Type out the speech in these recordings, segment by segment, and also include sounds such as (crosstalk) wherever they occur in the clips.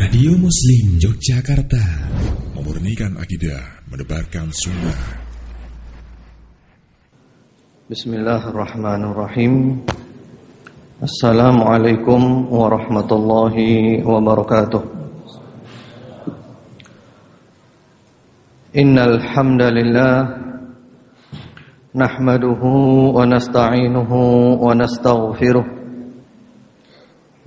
Radio Muslim Yogyakarta. Memurnikan akidah, menebarkan sunnah. Bismillahirrahmanirrahim. Assalamualaikum warahmatullahi wabarakatuh. Innal hamdalillah nahmaduhu wa nasta'inuhu wa nastaghfiruh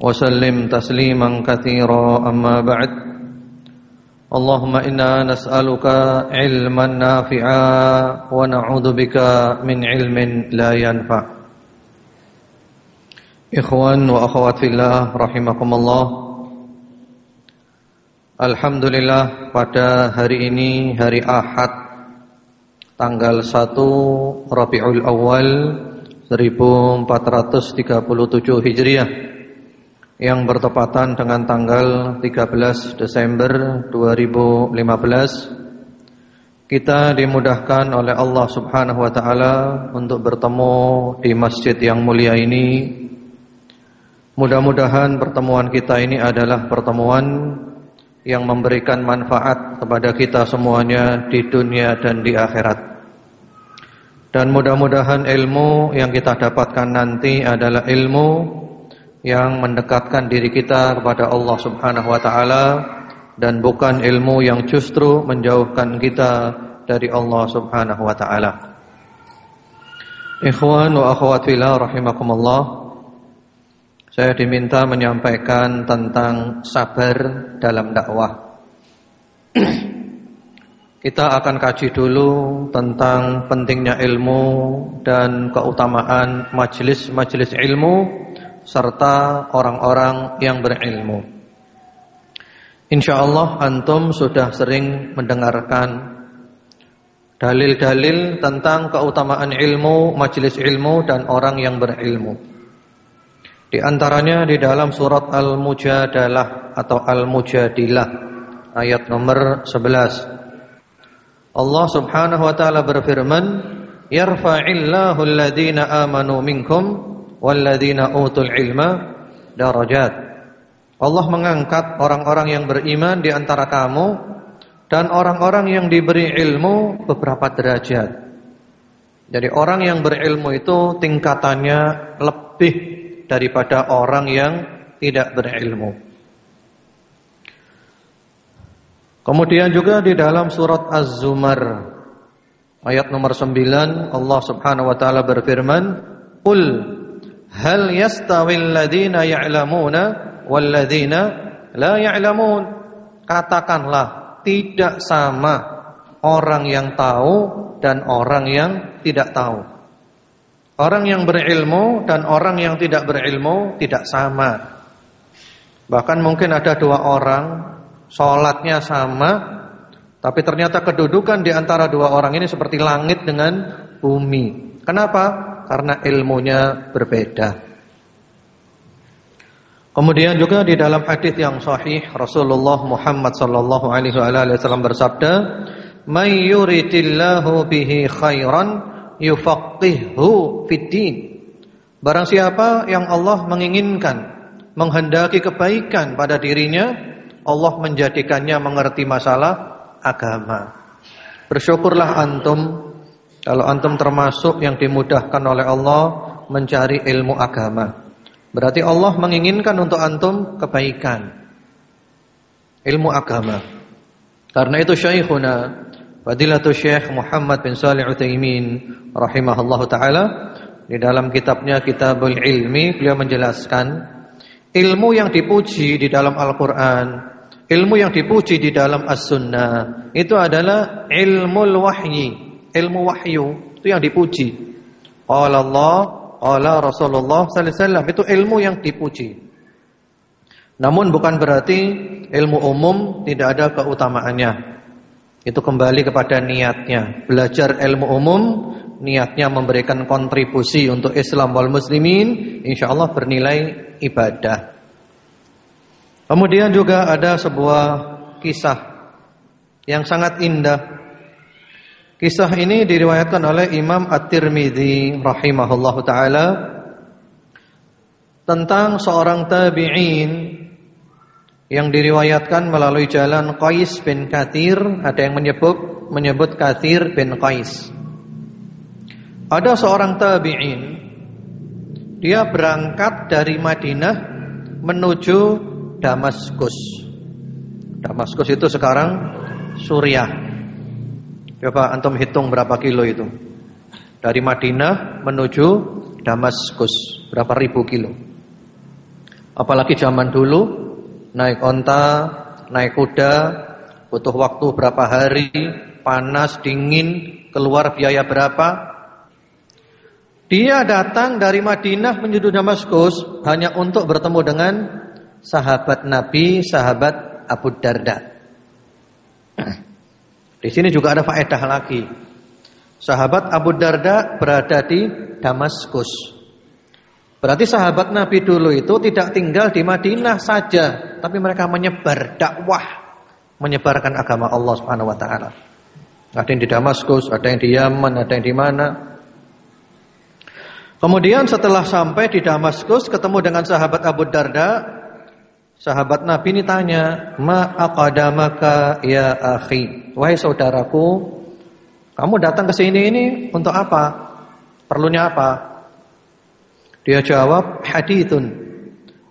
وسلم تسليما كثيرا أما بعد اللهم إنا نسألك علما نافعا ونعوذ بك من علم لا ينفع إخوان وأخوات في الله رحمكم الله Alhamdulillah pada hari ini hari Ahad tanggal 1 Rabiul Awal 1437 Hijriah yang bertepatan dengan tanggal 13 Desember 2015 kita dimudahkan oleh Allah Subhanahu wa taala untuk bertemu di masjid yang mulia ini. Mudah-mudahan pertemuan kita ini adalah pertemuan yang memberikan manfaat kepada kita semuanya di dunia dan di akhirat. Dan mudah-mudahan ilmu yang kita dapatkan nanti adalah ilmu yang mendekatkan diri kita kepada Allah Subhanahu wa taala dan bukan ilmu yang justru menjauhkan kita dari Allah Subhanahu wa taala. Ikhwan wa akhwat fillah rahimakumullah. Saya diminta menyampaikan tentang sabar dalam dakwah. (clears throat) Kita akan kaji dulu tentang pentingnya ilmu dan keutamaan majelis-majelis ilmu serta orang-orang yang berilmu. Insyaallah antum sudah sering mendengarkan dalil-dalil tentang keutamaan ilmu, majelis ilmu dan orang yang berilmu. Di antaranya di dalam surat Al-Mujadalah atau Al-Mujadilah ayat nomor 11. Allah Subhanahu wa taala berfirman, "Yarfa'illahu alladhina amanu minkum walladzina utul ilma darajat. Allah mengangkat orang-orang yang beriman di antara kamu dan orang-orang yang diberi ilmu beberapa derajat. Jadi orang yang berilmu itu tingkatannya lebih daripada orang yang tidak berilmu. Kemudian juga di dalam surat Az-Zumar ayat nomor 9 Allah Subhanahu wa taala berfirman, "Qul hal yastawil ladina ya'lamuna wal ladina la ya'lamun katakanlah tidak sama orang yang tahu dan orang yang tidak tahu. Orang yang berilmu dan orang yang tidak berilmu tidak sama. Bahkan mungkin ada dua orang sholatnya sama tapi ternyata kedudukan di antara dua orang ini seperti langit dengan bumi. Kenapa karena ilmunya berbeda. Kemudian juga di dalam hadis yang sahih Rasulullah Muhammad sallallahu alaihi wasallam bersabda, "May yuridillahu bihi khairan yufaqqihhu fid Barang siapa yang Allah menginginkan, menghendaki kebaikan pada dirinya, Allah menjadikannya mengerti masalah agama. Bersyukurlah antum kalau antum termasuk yang dimudahkan oleh Allah mencari ilmu agama. Berarti Allah menginginkan untuk antum kebaikan. Ilmu agama. Karena itu Syekhuna Fadilatul Syekh Muhammad bin Salih Utsaimin rahimahullahu taala di dalam kitabnya Kitabul Ilmi beliau menjelaskan ilmu yang dipuji di dalam Al-Qur'an, ilmu yang dipuji di dalam As-Sunnah itu adalah ilmu wahyi ilmu wahyu itu yang dipuji. Qala Allah, qala Rasulullah sallallahu alaihi wasallam itu ilmu yang dipuji. Namun bukan berarti ilmu umum tidak ada keutamaannya. Itu kembali kepada niatnya. Belajar ilmu umum, niatnya memberikan kontribusi untuk Islam wal muslimin, insya Allah bernilai ibadah. Kemudian juga ada sebuah kisah yang sangat indah. Kisah ini diriwayatkan oleh Imam At-Tirmidzi rahimahullahu taala tentang seorang tabi'in yang diriwayatkan melalui jalan Qais bin Kathir, ada yang menyebut menyebut Kathir bin Qais. Ada seorang tabi'in dia berangkat dari Madinah menuju Damaskus. Damaskus itu sekarang Suriah. Coba antum hitung berapa kilo itu? Dari Madinah menuju Damaskus, berapa ribu kilo? Apalagi zaman dulu naik onta, naik kuda, butuh waktu berapa hari, panas, dingin, keluar biaya berapa? Dia datang dari Madinah menuju Damaskus hanya untuk bertemu dengan sahabat Nabi, sahabat Abu Darda. (clears throat) Di sini juga ada faedah lagi. Sahabat Abu Darda berada di Damaskus. Berarti sahabat Nabi dulu itu tidak tinggal di Madinah saja, tapi mereka menyebar dakwah, menyebarkan agama Allah Subhanahu wa taala. Ada yang di Damaskus, ada yang di Yaman, ada yang di mana. Kemudian setelah sampai di Damaskus ketemu dengan sahabat Abu Darda, sahabat Nabi ini tanya, "Ma aqadamaka ya akhi?" Wahai saudaraku, kamu datang ke sini ini untuk apa? Perlunya apa? Dia jawab, hadithun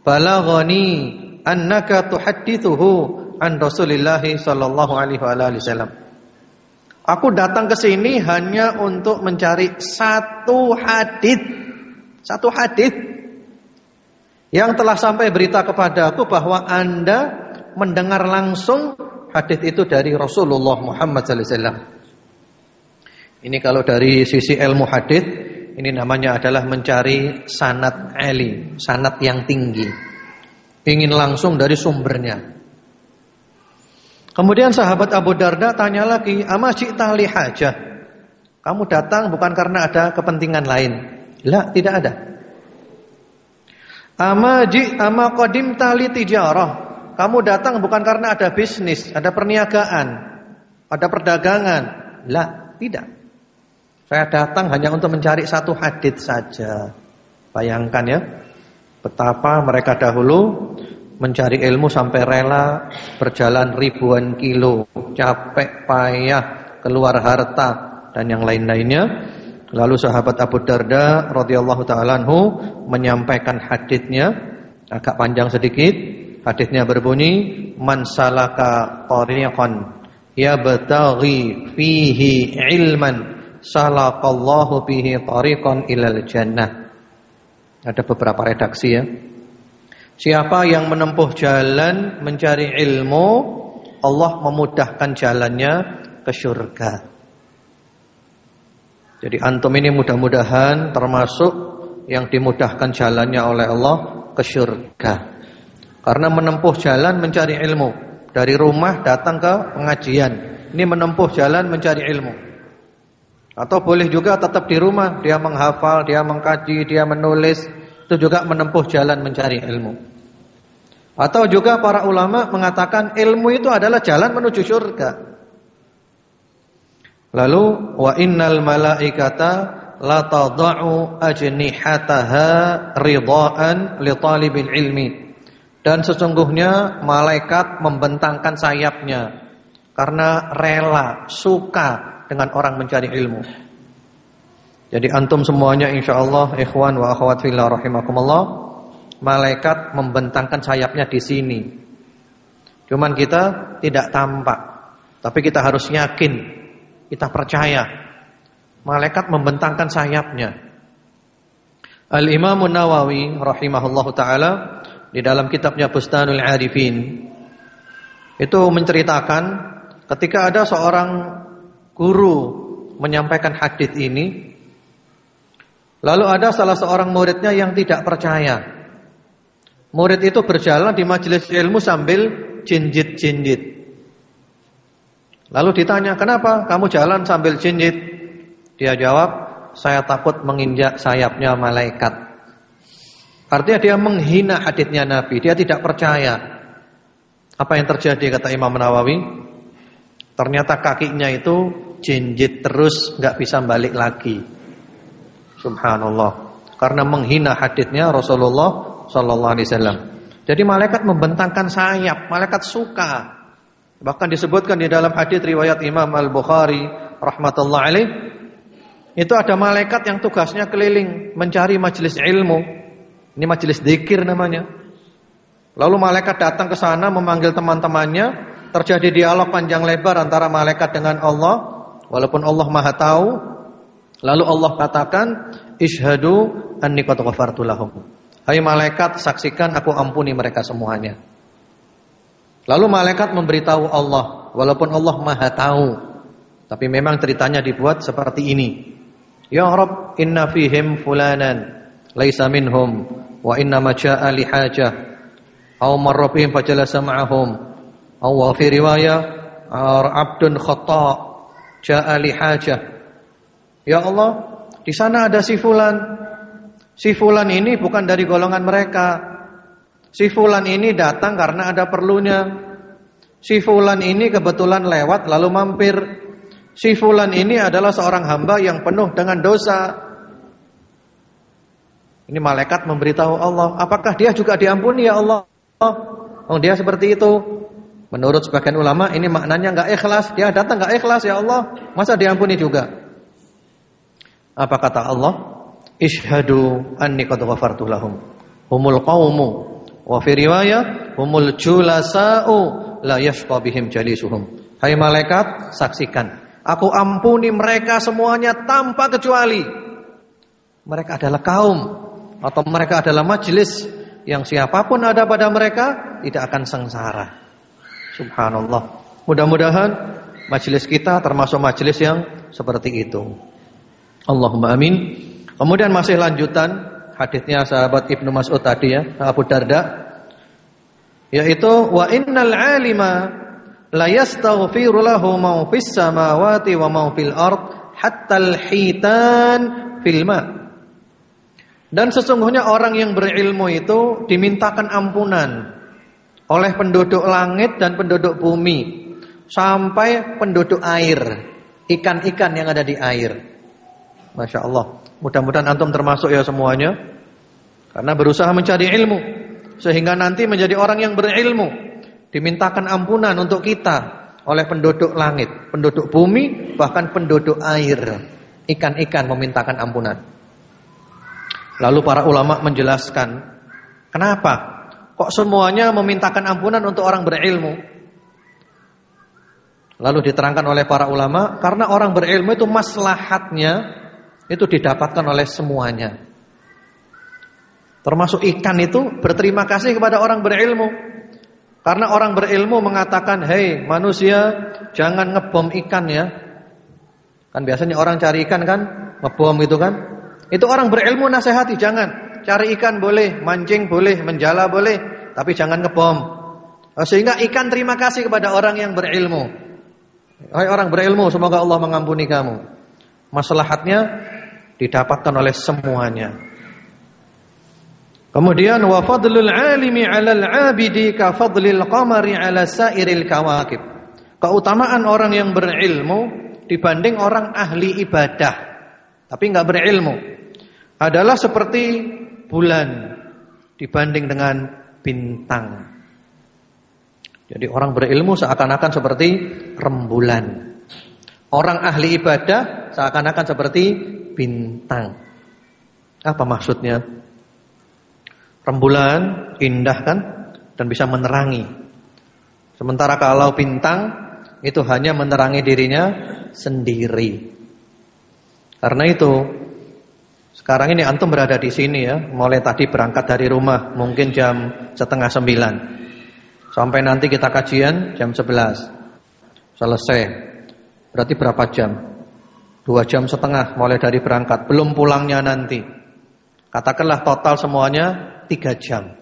balaghani annaka tuhaddithuhu an Rasulillah sallallahu alaihi wasallam. Aku datang ke sini hanya untuk mencari satu hadis. Satu hadis yang telah sampai berita kepadaku bahwa Anda mendengar langsung hadis itu dari Rasulullah Muhammad sallallahu alaihi wasallam. Ini kalau dari sisi ilmu hadis ini namanya adalah mencari sanat eli, sanat yang tinggi. Ingin langsung dari sumbernya. Kemudian sahabat Abu Darda tanya lagi, "Ama li hajah?" Kamu datang bukan karena ada kepentingan lain. La, tidak ada. Ama ji ama qadim tali tijarah. Kamu datang bukan karena ada bisnis, ada perniagaan, ada perdagangan. La, tidak. Saya datang hanya untuk mencari satu hadis saja. Bayangkan ya, betapa mereka dahulu mencari ilmu sampai rela berjalan ribuan kilo, capek, payah, keluar harta dan yang lain-lainnya. Lalu sahabat Abu Darda radhiyallahu taala menyampaikan hadisnya agak panjang sedikit. Hadisnya berbunyi man salaka tariqan yabtaghi fihi ilman salaqallahu bihi tariqan ilal jannah. Ada beberapa redaksi ya. Siapa yang menempuh jalan mencari ilmu, Allah memudahkan jalannya ke surga. Jadi antum ini mudah-mudahan termasuk yang dimudahkan jalannya oleh Allah ke surga. Karena menempuh jalan mencari ilmu, dari rumah datang ke pengajian. Ini menempuh jalan mencari ilmu. Atau boleh juga tetap di rumah dia menghafal, dia mengkaji, dia menulis, itu juga menempuh jalan mencari ilmu. Atau juga para ulama mengatakan ilmu itu adalah jalan menuju surga. Lalu wa innal malaikata la tadau ajnihataha ridaan li talibil ilmi. Dan sesungguhnya malaikat membentangkan sayapnya karena rela, suka dengan orang mencari ilmu. Jadi antum semuanya insyaallah ikhwan wa akhwat fillah rahimakumullah, malaikat membentangkan sayapnya di sini. Cuman kita tidak tampak, tapi kita harus yakin, kita percaya. Malaikat membentangkan sayapnya. Al-Imam Nawawi rahimahullahu taala di dalam kitabnya Bustanul Arifin itu menceritakan ketika ada seorang guru menyampaikan hadis ini lalu ada salah seorang muridnya yang tidak percaya Murid itu berjalan di majelis ilmu sambil jinjit-jinjit. Lalu ditanya, kenapa kamu jalan sambil jinjit? Dia jawab, saya takut menginjak sayapnya malaikat. Artinya dia menghina hadisnya Nabi, dia tidak percaya. Apa yang terjadi kata Imam Nawawi? Ternyata kakinya itu jinjit terus, nggak bisa balik lagi. Subhanallah. Karena menghina hadisnya Rasulullah sallallahu. Jadi malaikat membentangkan sayap, malaikat suka. Bahkan disebutkan di dalam hadis riwayat Imam Al-Bukhari rahmatullah alaih itu ada malaikat yang tugasnya keliling mencari majelis ilmu. Ini majelis zikir namanya. Lalu malaikat datang ke sana memanggil teman-temannya, terjadi dialog panjang lebar antara malaikat dengan Allah, walaupun Allah Maha tahu. Lalu Allah katakan, "Ishhadu anni qad ghafartu lahum." Hai malaikat, saksikan aku ampuni mereka semuanya. Lalu malaikat memberitahu Allah, walaupun Allah Maha tahu, tapi memang ceritanya dibuat seperti ini. Ya Rabb, inna fihim fulanan laisa minhum wa inna ma jaa li hajah aw marra bihim fajalasa ma'ahum aw wa fi riwayah abdun khata jaa li hajah. Ya Allah, di sana ada si fulan. Si fulan ini bukan dari golongan mereka. Si fulan ini datang karena ada perlunya. Si fulan ini kebetulan lewat lalu mampir. Si fulan ini adalah seorang hamba yang penuh dengan dosa. Ini malaikat memberitahu Allah, apakah dia juga diampuni ya Allah? Oh, dia seperti itu. Menurut sebagian ulama ini maknanya enggak ikhlas. Dia datang enggak ikhlas ya Allah, masa diampuni juga? Apa kata Allah? Ishhadu anni qad ghafartu lahum. Humul qaumu Wa fi riwayah humul julasa'u la yashqa bihim jalisuhum. Hai malaikat, saksikan. Aku ampuni mereka semuanya tanpa kecuali. Mereka adalah kaum atau mereka adalah majelis yang siapa pun ada pada mereka tidak akan sengsara. Subhanallah. Mudah-mudahan majelis kita termasuk majelis yang seperti itu. Allahumma amin. Kemudian masih lanjutan hadisnya sahabat Ibnu Mas'ud tadi ya, Abu Darda. Yaitu wa innal alima la yastaghfiru lahu ma fis samawati wa ma fil ard hatta al hitan fil ma. Dan sesungguhnya orang yang berilmu itu dimintakan ampunan oleh penduduk langit dan penduduk bumi sampai penduduk air ikan-ikan yang ada di air. Masya Allah Mudah-mudahan antum termasuk ya semuanya Karena berusaha mencari ilmu Sehingga nanti menjadi orang yang berilmu Dimintakan ampunan untuk kita Oleh penduduk langit Penduduk bumi Bahkan penduduk air Ikan-ikan memintakan ampunan Lalu para ulama menjelaskan Kenapa? Kok semuanya memintakan ampunan untuk orang berilmu? Lalu diterangkan oleh para ulama Karena orang berilmu itu maslahatnya itu didapatkan oleh semuanya. Termasuk ikan itu berterima kasih kepada orang berilmu. Karena orang berilmu mengatakan, "Hei manusia, jangan ngebom ikan ya." Kan biasanya orang cari ikan kan, ngebom itu kan. Itu orang berilmu nasihati, jangan. Cari ikan boleh, mancing boleh, menjala boleh, tapi jangan ngebom. Sehingga ikan terima kasih kepada orang yang berilmu. Hai orang berilmu, semoga Allah mengampuni kamu. Maslahatnya didapatkan oleh semuanya. Kemudian wa fadlul alimi 'alal 'abidi ka fadlil qamari 'ala sairil kawakib. Keutamaan orang yang berilmu dibanding orang ahli ibadah tapi enggak berilmu adalah seperti bulan dibanding dengan bintang. Jadi orang berilmu seakan-akan seperti rembulan. Orang ahli ibadah seakan-akan seperti bintang. Apa maksudnya? Rembulan indah kan dan bisa menerangi. Sementara kalau bintang itu hanya menerangi dirinya sendiri. Karena itu sekarang ini antum berada di sini ya, mulai tadi berangkat dari rumah mungkin jam setengah sembilan. Sampai nanti kita kajian jam sebelas. Selesai. Berarti berapa jam? Dua jam setengah mulai dari berangkat Belum pulangnya nanti Katakanlah total semuanya Tiga jam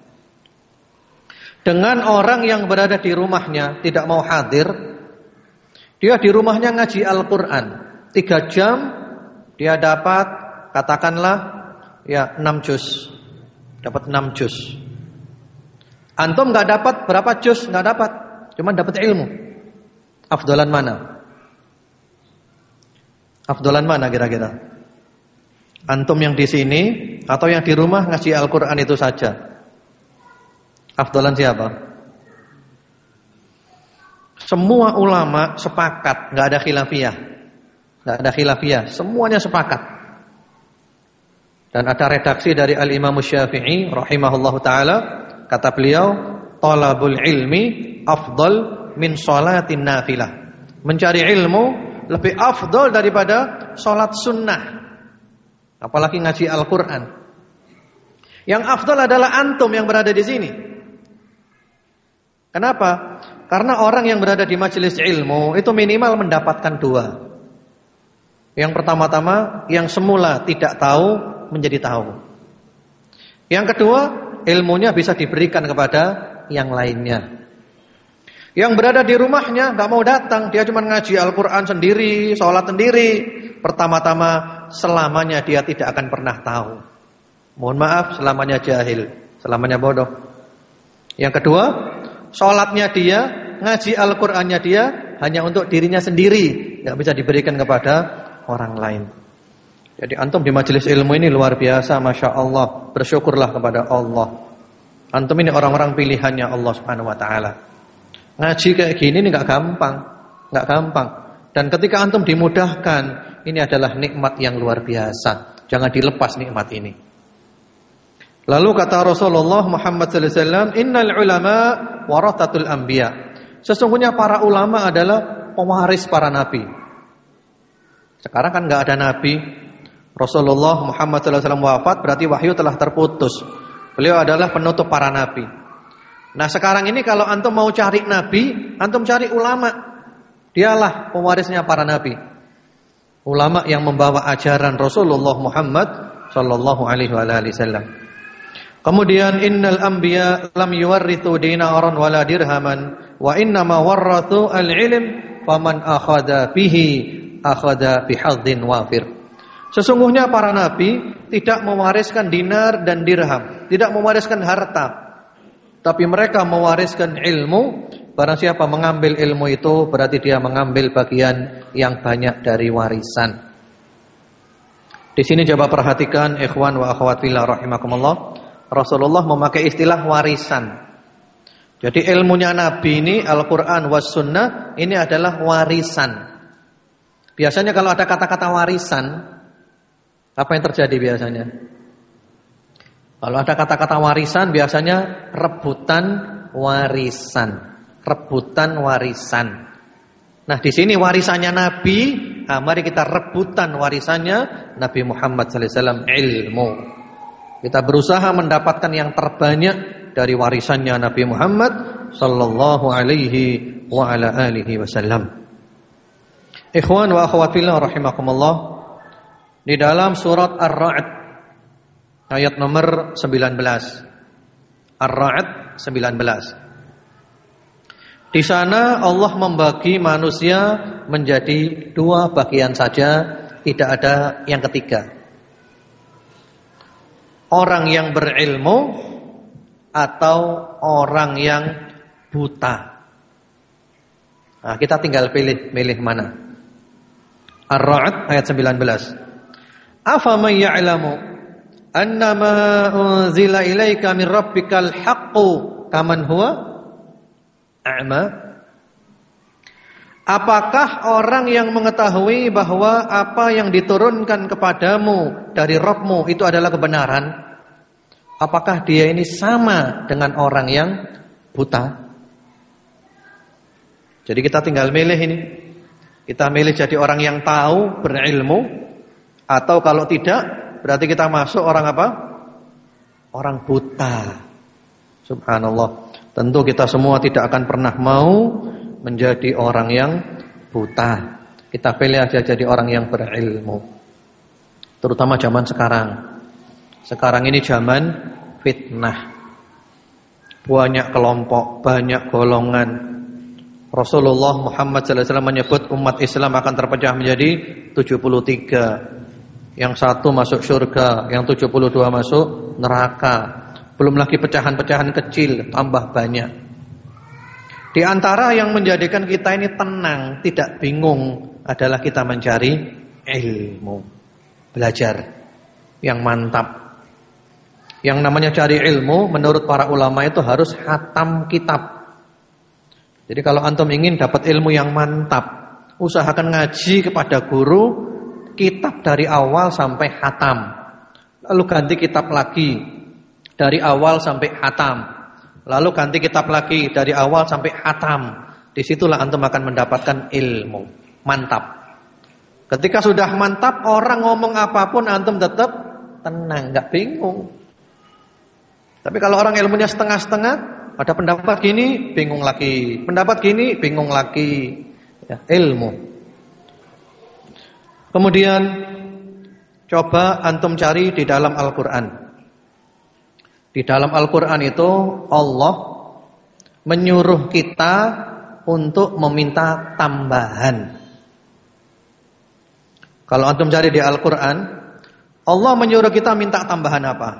dengan orang yang berada di rumahnya tidak mau hadir, dia di rumahnya ngaji Al-Quran tiga jam, dia dapat katakanlah ya enam juz, dapat enam juz. Antum nggak dapat berapa juz nggak dapat, cuma dapat ilmu. Afdolan mana? Afdolan mana kira-kira? Antum yang di sini atau yang di rumah ngaji Al-Quran itu saja? Afdolan siapa? Semua ulama sepakat, nggak ada khilafiyah, nggak ada khilafiyah, semuanya sepakat. Dan ada redaksi dari Al Imam Syafi'i, rahimahullahu taala, kata beliau, talabul ilmi afdal min salatin nafilah. Mencari ilmu lebih afdal daripada sholat sunnah. Apalagi ngaji Al-Quran. Yang afdal adalah antum yang berada di sini. Kenapa? Karena orang yang berada di majelis ilmu itu minimal mendapatkan dua. Yang pertama-tama, yang semula tidak tahu menjadi tahu. Yang kedua, ilmunya bisa diberikan kepada yang lainnya. Yang berada di rumahnya nggak mau datang, dia cuma ngaji Al-Quran sendiri, sholat sendiri. Pertama-tama, selamanya dia tidak akan pernah tahu. Mohon maaf, selamanya jahil, selamanya bodoh. Yang kedua, Sholatnya dia, ngaji Al-Qur'annya dia hanya untuk dirinya sendiri, nggak bisa diberikan kepada orang lain. Jadi antum di majelis ilmu ini luar biasa, masya Allah. Bersyukurlah kepada Allah. Antum ini orang-orang pilihannya Allah Subhanahu Wa Taala. Ngaji kayak gini ini nggak gampang, nggak gampang. Dan ketika antum dimudahkan, ini adalah nikmat yang luar biasa. Jangan dilepas nikmat ini. Lalu kata Rasulullah Muhammad wasallam, "Innal ulama warathatul anbiya." Sesungguhnya para ulama adalah pewaris para nabi. Sekarang kan nggak ada nabi. Rasulullah Muhammad wasallam wafat berarti wahyu telah terputus. Beliau adalah penutup para nabi. Nah, sekarang ini kalau antum mau cari nabi, antum cari ulama. Dialah pewarisnya para nabi. Ulama yang membawa ajaran Rasulullah Muhammad sallallahu alaihi wasallam. Kemudian innal anbiya lam yuwarrithu dinaran wala dirhaman wa inna ma warrathu al-ilm faman akhadha bihi akhadha bihadzin wafir. Sesungguhnya para nabi tidak mewariskan dinar dan dirham, tidak mewariskan harta. Tapi mereka mewariskan ilmu. Barang siapa mengambil ilmu itu berarti dia mengambil bagian yang banyak dari warisan. Di sini coba perhatikan ikhwan wa akhwat fillah rahimakumullah. Rasulullah memakai istilah warisan. Jadi ilmunya Nabi ini Al-Quran was sunnah ini adalah warisan. Biasanya kalau ada kata-kata warisan, apa yang terjadi biasanya? Kalau ada kata-kata warisan biasanya rebutan warisan. Rebutan warisan. Nah di sini warisannya Nabi, nah, mari kita rebutan warisannya Nabi Muhammad SAW ilmu. Kita berusaha mendapatkan yang terbanyak dari warisannya Nabi Muhammad sallallahu alaihi wa ala alihi wasallam. Ikhwan wa akhwat fillah rahimakumullah. Di dalam surat Ar-Ra'd ayat nomor 19. Ar-Ra'd 19. Di sana Allah membagi manusia menjadi dua bagian saja, tidak ada yang ketiga orang yang berilmu atau orang yang buta. Nah, kita tinggal pilih milih mana. Ar-Ra'd ayat 19. Afa man ya'lamu annama unzila ilaika min rabbikal haqqu kaman huwa a'ma Apakah orang yang mengetahui bahwa apa yang diturunkan kepadamu dari Robmu itu adalah kebenaran? Apakah dia ini sama dengan orang yang buta? Jadi kita tinggal milih ini. Kita milih jadi orang yang tahu, berilmu. Atau kalau tidak, berarti kita masuk orang apa? Orang buta. Subhanallah. Tentu kita semua tidak akan pernah mau menjadi orang yang buta. Kita pilih aja jadi orang yang berilmu. Terutama zaman sekarang. Sekarang ini zaman fitnah. banyak kelompok, banyak golongan. Rasulullah Muhammad SAW menyebut umat Islam akan terpecah menjadi 73. Yang satu masuk surga, yang 72 masuk neraka. Belum lagi pecahan-pecahan kecil, tambah banyak. Di antara yang menjadikan kita ini tenang, tidak bingung adalah kita mencari ilmu. Belajar yang mantap. Yang namanya cari ilmu menurut para ulama itu harus hatam kitab. Jadi kalau antum ingin dapat ilmu yang mantap, usahakan ngaji kepada guru kitab dari awal sampai hatam. Lalu ganti kitab lagi dari awal sampai hatam. Lalu ganti kitab lagi dari awal sampai hatam. Di situlah antum akan mendapatkan ilmu. Mantap. Ketika sudah mantap, orang ngomong apa pun antum tetap tenang, nggak bingung. Tapi kalau orang ilmunya setengah-setengah, ada pendapat gini, bingung lagi. Pendapat gini, bingung lagi. Ya, ilmu. Kemudian coba antum cari di dalam Al-Qur'an. Di dalam Al-Quran itu Allah menyuruh kita untuk meminta tambahan. Kalau antum cari di Al-Quran, Allah menyuruh kita minta tambahan apa?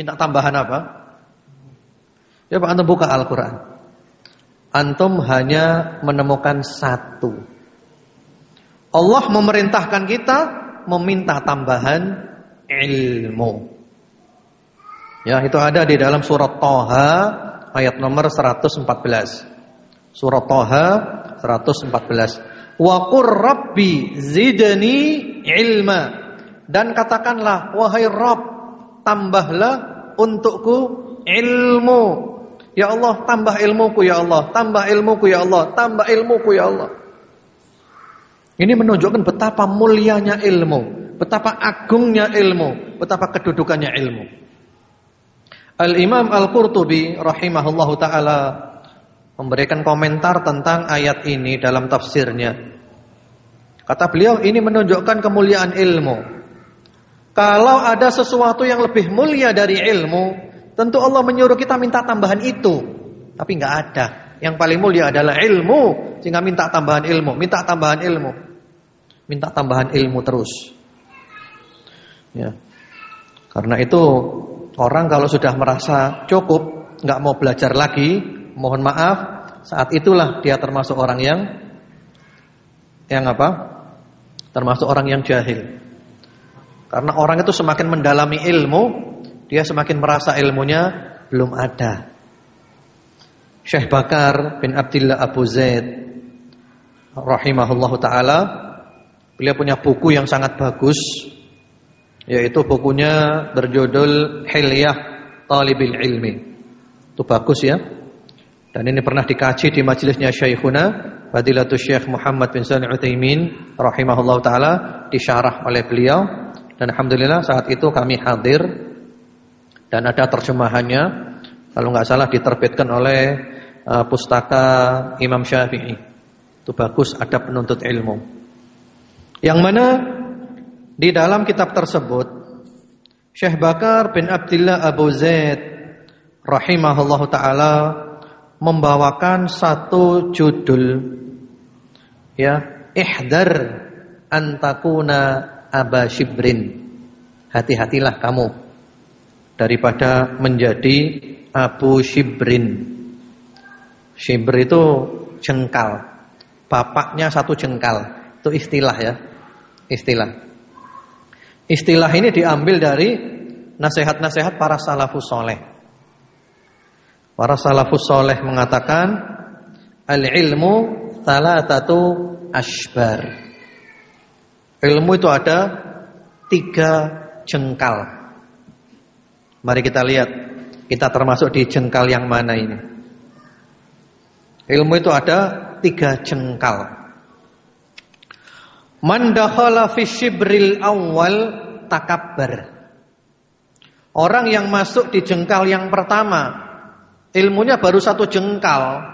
Minta tambahan apa? Ya Pak antum buka Al-Quran. Antum hanya menemukan satu. Allah memerintahkan kita meminta tambahan ilmu. Ya, itu ada di dalam surat Toha ayat nomor 114. Surat Toha 114. Wa qur rabbi zidni ilma. Dan katakanlah wahai Rabb, tambahlah untukku ilmu. Ya Allah, tambah ilmuku ya Allah, tambah ilmuku ya Allah, tambah ilmuku ya Allah. Ini menunjukkan betapa mulianya ilmu, betapa agungnya ilmu, betapa kedudukannya ilmu. Al-Imam Al-Qurtubi rahimahullahu taala memberikan komentar tentang ayat ini dalam tafsirnya. Kata beliau ini menunjukkan kemuliaan ilmu. Kalau ada sesuatu yang lebih mulia dari ilmu, tentu Allah menyuruh kita minta tambahan itu. Tapi nggak ada. Yang paling mulia adalah ilmu, sehingga minta tambahan ilmu, minta tambahan ilmu. Minta tambahan ilmu terus. Ya. Karena itu Orang kalau sudah merasa cukup, nggak mau belajar lagi, mohon maaf, saat itulah dia termasuk orang yang yang apa? Termasuk orang yang jahil. Karena orang itu semakin mendalami ilmu, dia semakin merasa ilmunya belum ada. Syekh Bakar bin Abdullah Abu Zaid rahimahullahu taala beliau punya buku yang sangat bagus yaitu bukunya berjudul Hilyah Talibil Ilmi. Itu bagus ya. Dan ini pernah dikaji di majelisnya Syekhuna Fadilatul Syekh Muhammad bin Salih Utsaimin rahimahullah taala disyarah oleh beliau dan alhamdulillah saat itu kami hadir dan ada terjemahannya kalau nggak salah diterbitkan oleh uh, pustaka Imam Syafi'i. Itu bagus ada penuntut ilmu. Yang mana di dalam kitab tersebut Syekh Bakar bin Abdullah Abu Zaid rahimahullah taala membawakan satu judul ya ihdar antakuna aba shibrin. Hati-hatilah kamu daripada menjadi Abu Shibrin. Shibr itu jengkal bapaknya satu jengkal itu istilah ya istilah Istilah ini diambil dari nasihat-nasihat para salafus soleh. Para salafus soleh mengatakan al-ilmu talatatu ashbar. Ilmu itu ada tiga jengkal. Mari kita lihat kita termasuk di jengkal yang mana ini. Ilmu itu ada tiga jengkal. Man dakhala fi syibril awal takabbar. Orang yang masuk di jengkal yang pertama, ilmunya baru satu jengkal,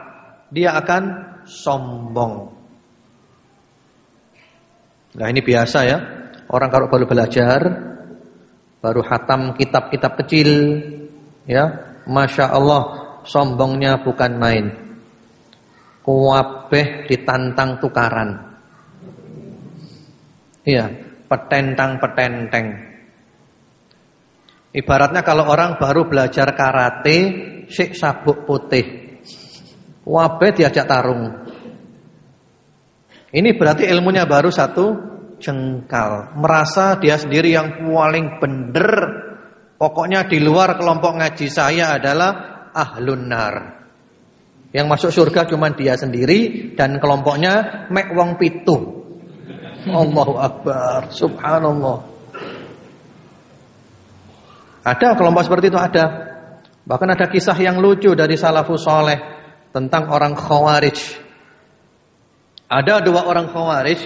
dia akan sombong. Nah ini biasa ya, orang kalau baru belajar, baru hatam kitab-kitab kecil, Ya, masya Allah, sombongnya bukan main. Kuabeh ditantang tukaran. Iya, petentang-petenteng. Ibaratnya kalau orang baru belajar karate, sik sabuk putih. Wabe diajak tarung. Ini berarti ilmunya baru satu jengkal. Merasa dia sendiri yang paling benar. Pokoknya di luar kelompok ngaji saya adalah ahlun nar. Yang masuk surga cuma dia sendiri dan kelompoknya mek wong pitu. Allahu Akbar, subhanallah. Ada kelompok seperti itu ada. Bahkan ada kisah yang lucu dari salafus soleh tentang orang khawarij. Ada dua orang khawarij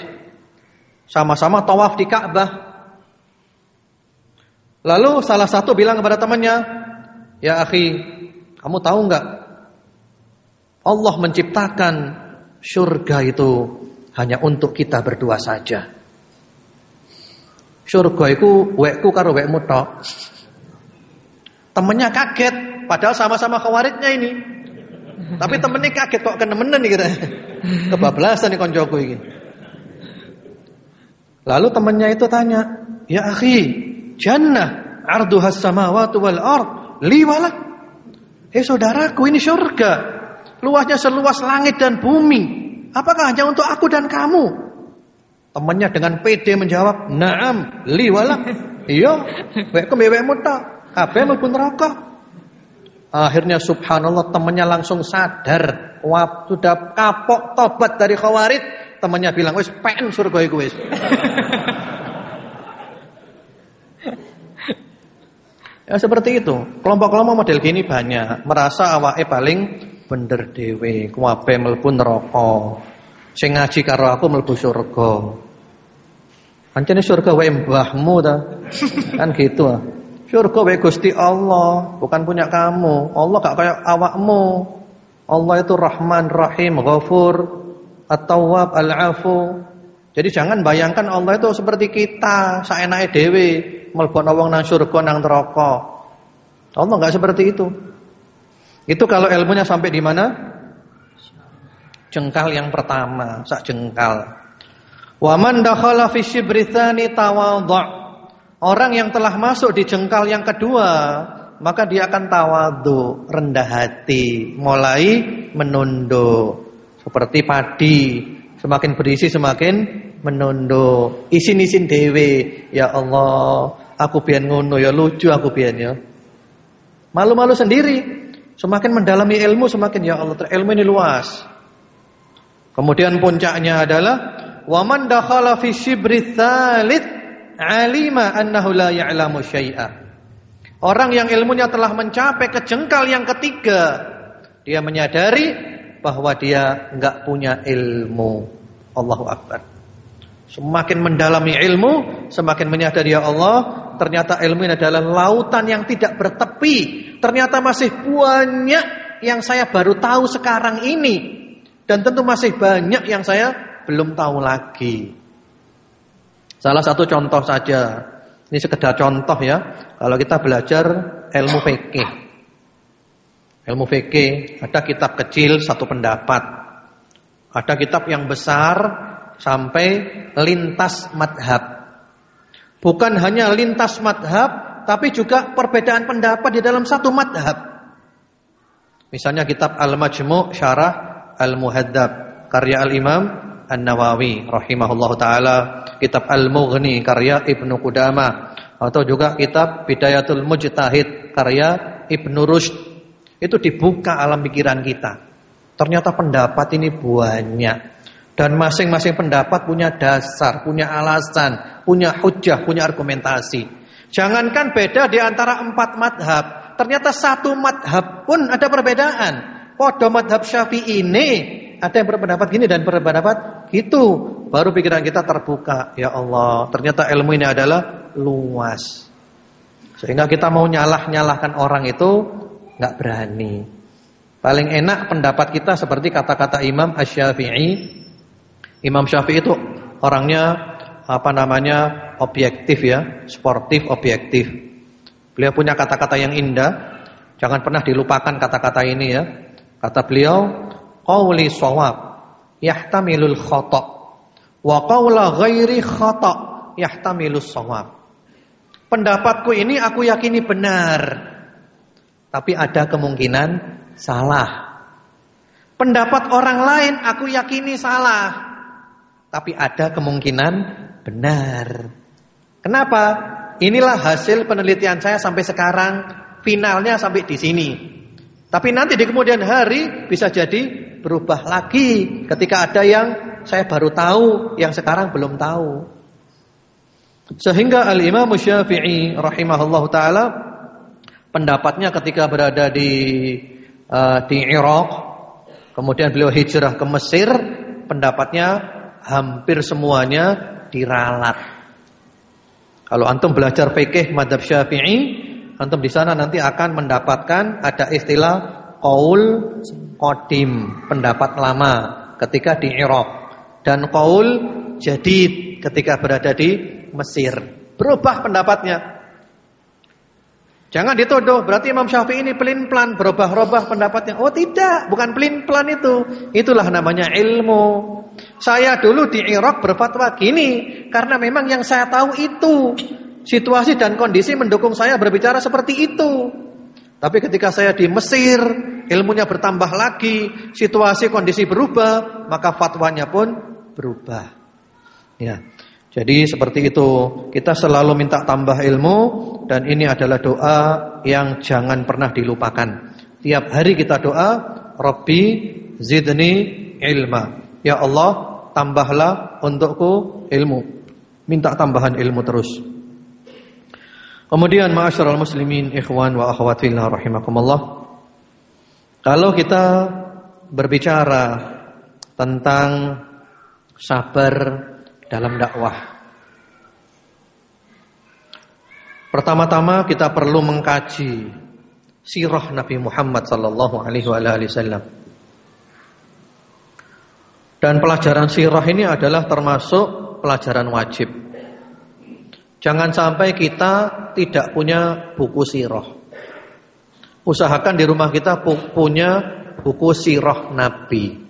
sama-sama tawaf di Ka'bah. Lalu salah satu bilang kepada temannya, "Ya akhi, kamu tahu enggak? Allah menciptakan surga itu hanya untuk kita berdua saja. Surga itu wekku karo wekmu tok. Temennya kaget, padahal sama-sama khawaritnya ini. Tapi temennya kaget kok kenemenen nih kita. Kebablasan nih koncoku ini. Lalu temennya itu tanya, "Ya akhi, jannah arduhas samawati wal ard, liwala." Hei saudaraku, ini surga. Luasnya seluas langit dan bumi. Apakah hanya untuk aku dan kamu? Temannya dengan pede menjawab, "Na'am, li wala." (laughs) Iya, wek kembewekmu tak. Kabeh mlebu neraka. Akhirnya subhanallah temannya langsung sadar. Waktu sudah kapok tobat dari khawarid, temannya bilang, "Wis pen surga iku wis." (laughs) ya seperti itu. Kelompok-kelompok model gini banyak, merasa awake paling bener dhewe kuwabe mlebu neraka. Sing ngaji karo aku mlebu surga. Pancene surga wae mbahmu ta? (laughs) Kan gitu ah. Surga wae Gusti Allah bukan punya kamu. Allah gak kayak awakmu. Allah itu Rahman Rahim Ghafur At-Tawwab Al-Afu. Jadi jangan bayangkan Allah itu seperti kita saenake dhewe mlebu wong nang surga nang neraka. Allah enggak seperti itu itu kalau ilmunya sampai di mana? Jengkal yang pertama, sak jengkal. Wa man dakhala fi shibrithani tawadhu. Orang yang telah masuk di jengkal yang kedua, maka dia akan tawadhu, rendah hati, mulai menunduk. Seperti padi, semakin berisi semakin menunduk. Isin-isin dewe, ya Allah, aku biar ngono ya lucu aku biar ya. Malu-malu sendiri. Semakin mendalami ilmu semakin ya Allah ilmu ini luas. Kemudian puncaknya adalah waman dakhala fi shibri tsalits alima annahu la ya'lamu syai'a. Orang yang ilmunya telah mencapai ke jengkal yang ketiga, dia menyadari bahwa dia enggak punya ilmu. Allahu akbar. Semakin mendalami ilmu, semakin menyadari ya Allah, ternyata ilmu ini adalah lautan yang tidak bertepi. Ternyata masih banyak yang saya baru tahu sekarang ini. Dan tentu masih banyak yang saya belum tahu lagi. Salah satu contoh saja. Ini sekedar contoh ya. Kalau kita belajar ilmu fikih. Ilmu fikih ada kitab kecil satu pendapat. Ada kitab yang besar sampai lintas madhab. Bukan hanya lintas madhab, tapi juga perbedaan pendapat di dalam satu madhab. Misalnya kitab Al-Majmu' Syarah Al-Muhaddab karya Al-Imam An-Nawawi rahimahullah taala, kitab Al-Mughni karya Ibnu Qudamah atau juga kitab Bidayatul Mujtahid karya Ibnu Rushd. Itu dibuka alam pikiran kita. Ternyata pendapat ini banyak. Dan masing-masing pendapat punya dasar, punya alasan, punya hujah, punya argumentasi. Jangankan beda di antara empat madhab. Ternyata satu madhab pun ada perbedaan. Podo madhab syafi'i ini ada yang berpendapat gini dan berpendapat gitu. Baru pikiran kita terbuka. Ya Allah, ternyata ilmu ini adalah luas. Sehingga kita mau nyalah-nyalahkan orang itu nggak berani. Paling enak pendapat kita seperti kata-kata Imam Asy-Syafi'i Imam Syafi'i itu orangnya apa namanya objektif ya, sportif objektif. Beliau punya kata-kata yang indah. Jangan pernah dilupakan kata-kata ini ya. Kata beliau, qauli shawab yahtamilul khata wa qaula ghairi khata yahtamilus shawab. Pendapatku ini aku yakini benar. Tapi ada kemungkinan salah. Pendapat orang lain aku yakini salah. Tapi ada kemungkinan benar. Kenapa? Inilah hasil penelitian saya sampai sekarang. Finalnya sampai di sini. Tapi nanti di kemudian hari bisa jadi berubah lagi ketika ada yang saya baru tahu yang sekarang belum tahu. Sehingga Al-Imam Syafi'i rahimahullah taala pendapatnya ketika berada di uh, di Irak Kemudian beliau hijrah ke Mesir, pendapatnya hampir semuanya diralat. Kalau antum belajar fikih madhab Syafi'i, antum di sana nanti akan mendapatkan ada istilah qaul qadim, pendapat lama ketika di Irak dan qaul jadid ketika berada di Mesir. Berubah pendapatnya. Jangan dituduh, berarti Imam Syafi'i ini pelin-pelan berubah-ubah pendapatnya. Oh tidak, bukan pelin-pelan itu. Itulah namanya ilmu. Saya dulu di Irak berfatwa gini, karena memang yang saya tahu itu. Situasi dan kondisi mendukung saya berbicara seperti itu. Tapi ketika saya di Mesir, ilmunya bertambah lagi, situasi kondisi berubah, maka fatwanya pun berubah. Ya. Jadi seperti itu, kita selalu minta tambah ilmu dan ini adalah doa yang jangan pernah dilupakan. Tiap hari kita doa, Rabbi zidni ilma. Ya Allah, tambahlah untukku ilmu. Minta tambahan ilmu terus. Kemudian ma'asyiral muslimin ikhwan wa akhwat fillah rahimakumullah. Kalau kita berbicara tentang sabar dalam dakwah. Pertama-tama kita perlu mengkaji sirah Nabi Muhammad sallallahu alaihi wasallam. Dan pelajaran sirah ini adalah termasuk pelajaran wajib. Jangan sampai kita tidak punya buku sirah. Usahakan di rumah kita punya buku sirah Nabi.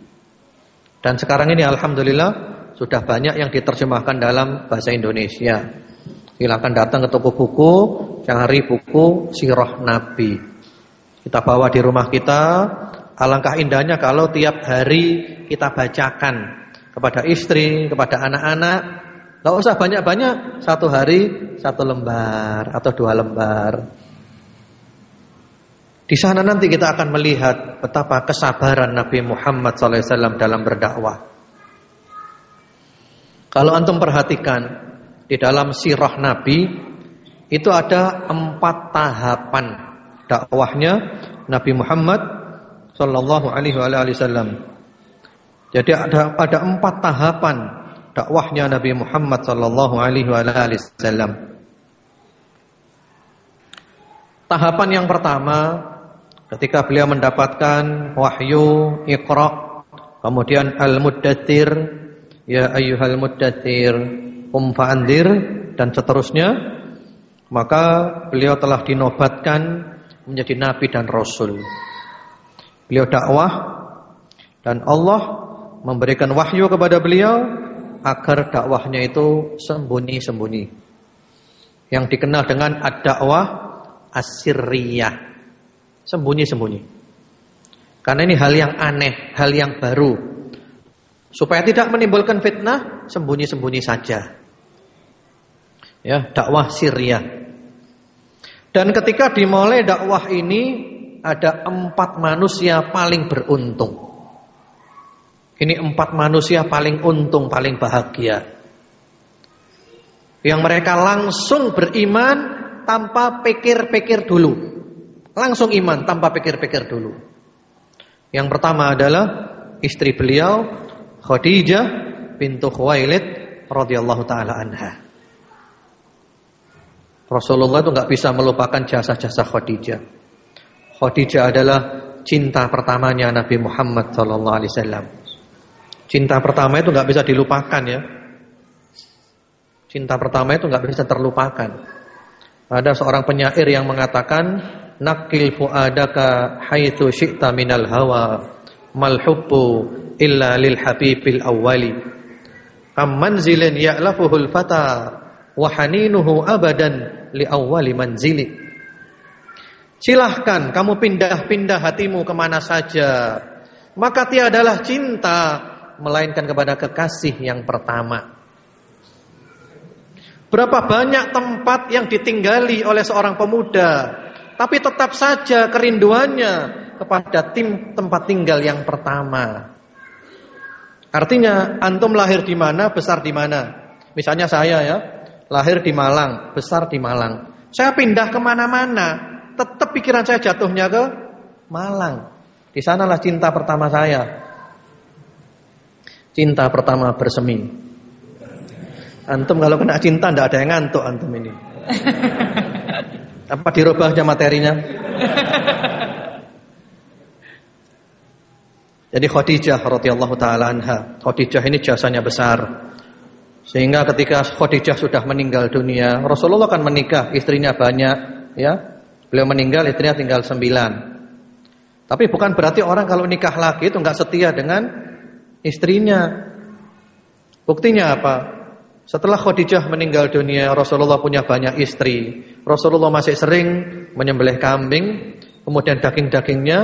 Dan sekarang ini alhamdulillah sudah banyak yang diterjemahkan dalam bahasa Indonesia. Silakan datang ke toko buku, cari buku Sirah Nabi. Kita bawa di rumah kita. Alangkah indahnya kalau tiap hari kita bacakan kepada istri, kepada anak-anak. Tidak usah banyak-banyak, satu hari satu lembar atau dua lembar. Di sana nanti kita akan melihat betapa kesabaran Nabi Muhammad SAW dalam berdakwah. Kalau antum perhatikan di dalam sirah Nabi itu ada empat tahapan dakwahnya Nabi Muhammad Sallallahu Alaihi Wasallam. Jadi ada ada empat tahapan dakwahnya Nabi Muhammad Sallallahu Alaihi Wasallam. Tahapan yang pertama ketika beliau mendapatkan wahyu Iqra, kemudian Al-Muddatsir ya ayyuhal muddatsir um fa'andir dan seterusnya. Maka beliau telah dinobatkan menjadi nabi dan rasul. Beliau dakwah dan Allah memberikan wahyu kepada beliau agar dakwahnya itu sembunyi-sembunyi. Yang dikenal dengan ad-dakwah asirriyah sembunyi-sembunyi. Karena ini hal yang aneh hal yang baru Supaya tidak menimbulkan fitnah, sembunyi-sembunyi saja. Ya, dakwah Syria. Dan ketika dimulai dakwah ini ada empat manusia paling beruntung. Ini empat manusia paling untung, paling bahagia. Yang mereka langsung beriman tanpa pikir-pikir dulu. Langsung iman tanpa pikir-pikir dulu. Yang pertama adalah istri beliau Khadijah bintu Khuwailid radhiyallahu taala anha. Rasulullah itu nggak bisa melupakan jasa-jasa Khadijah. Khadijah adalah cinta pertamanya Nabi Muhammad sallallahu alaihi wasallam. Cinta pertama itu nggak bisa dilupakan ya. Cinta pertama itu nggak bisa terlupakan. Ada seorang penyair yang mengatakan nakil fuadaka haitsu syi'ta minal hawa mal hubbu illa lil habibil awwali. Am manzilin ya'lafuhul fata wa haninuhu abadan li awwali manzili. Silahkan kamu pindah-pindah hatimu ke mana saja. Maka tiadalah cinta Melainkan kepada kekasih yang pertama. Berapa banyak tempat yang ditinggali oleh seorang pemuda Tapi tetap saja kerinduannya Kepada tim tempat tinggal yang pertama Artinya antum lahir di mana, besar di mana Misalnya saya ya Lahir di Malang, besar di Malang Saya pindah ke mana-mana tetap pikiran saya jatuhnya ke Malang. Di sanalah cinta pertama saya. Cinta pertama bersemi. Antum kalau kena cinta ndak ada yang ngantuk antum ini. (laughs) Apa dirubahnya materinya? Jadi Khadijah radhiyallahu taala anha, Khadijah ini jasanya besar. Sehingga ketika Khadijah sudah meninggal dunia, Rasulullah kan menikah, istrinya banyak, ya. Beliau meninggal istrinya tinggal sembilan. Tapi bukan berarti orang kalau nikah lagi itu nggak setia dengan istrinya. Buktinya apa? Setelah Khadijah meninggal dunia, Rasulullah punya banyak istri. Rasulullah masih sering menyembelih kambing, kemudian daging-dagingnya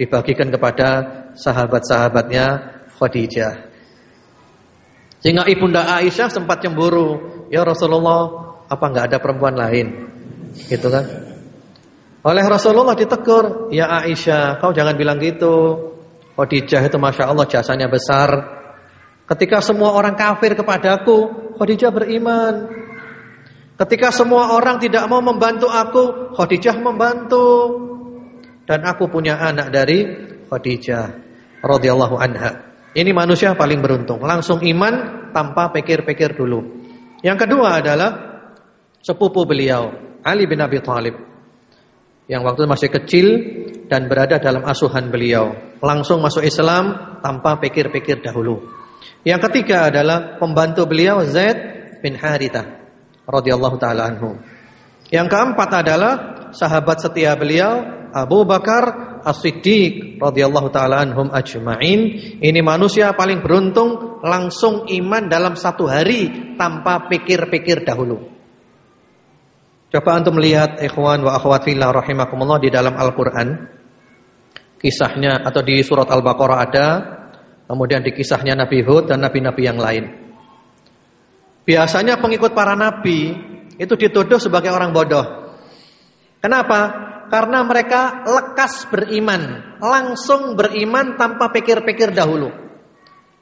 dibagikan kepada sahabat-sahabatnya Khadijah. Sehingga ibunda Aisyah sempat cemburu, ya Rasulullah, apa nggak ada perempuan lain? Gitu kan? Oleh Rasulullah ditegur, "Ya Aisyah, kau jangan bilang gitu. Khadijah itu Masya Allah jasanya besar. Ketika semua orang kafir kepadaku, Khadijah beriman. Ketika semua orang tidak mau membantu aku, Khadijah membantu. Dan aku punya anak dari Khadijah radhiyallahu anha. Ini manusia paling beruntung, langsung iman tanpa pikir-pikir dulu. Yang kedua adalah sepupu beliau, Ali bin Abi Thalib yang waktu masih kecil dan berada dalam asuhan beliau. Langsung masuk Islam tanpa pikir-pikir dahulu. Yang ketiga adalah pembantu beliau Zaid bin Haritha radhiyallahu taala anhu. Yang keempat adalah sahabat setia beliau Abu Bakar As-Siddiq radhiyallahu taala anhum ajmain. Ini manusia paling beruntung langsung iman dalam satu hari tanpa pikir-pikir dahulu. Coba antum melihat ikhwan wa akhwat fillah rahimakumullah di dalam Al-Qur'an. Kisahnya atau di surat Al-Baqarah ada, kemudian di kisahnya Nabi Hud dan nabi-nabi yang lain. Biasanya pengikut para nabi itu dituduh sebagai orang bodoh. Kenapa? Karena mereka lekas beriman, langsung beriman tanpa pikir-pikir dahulu.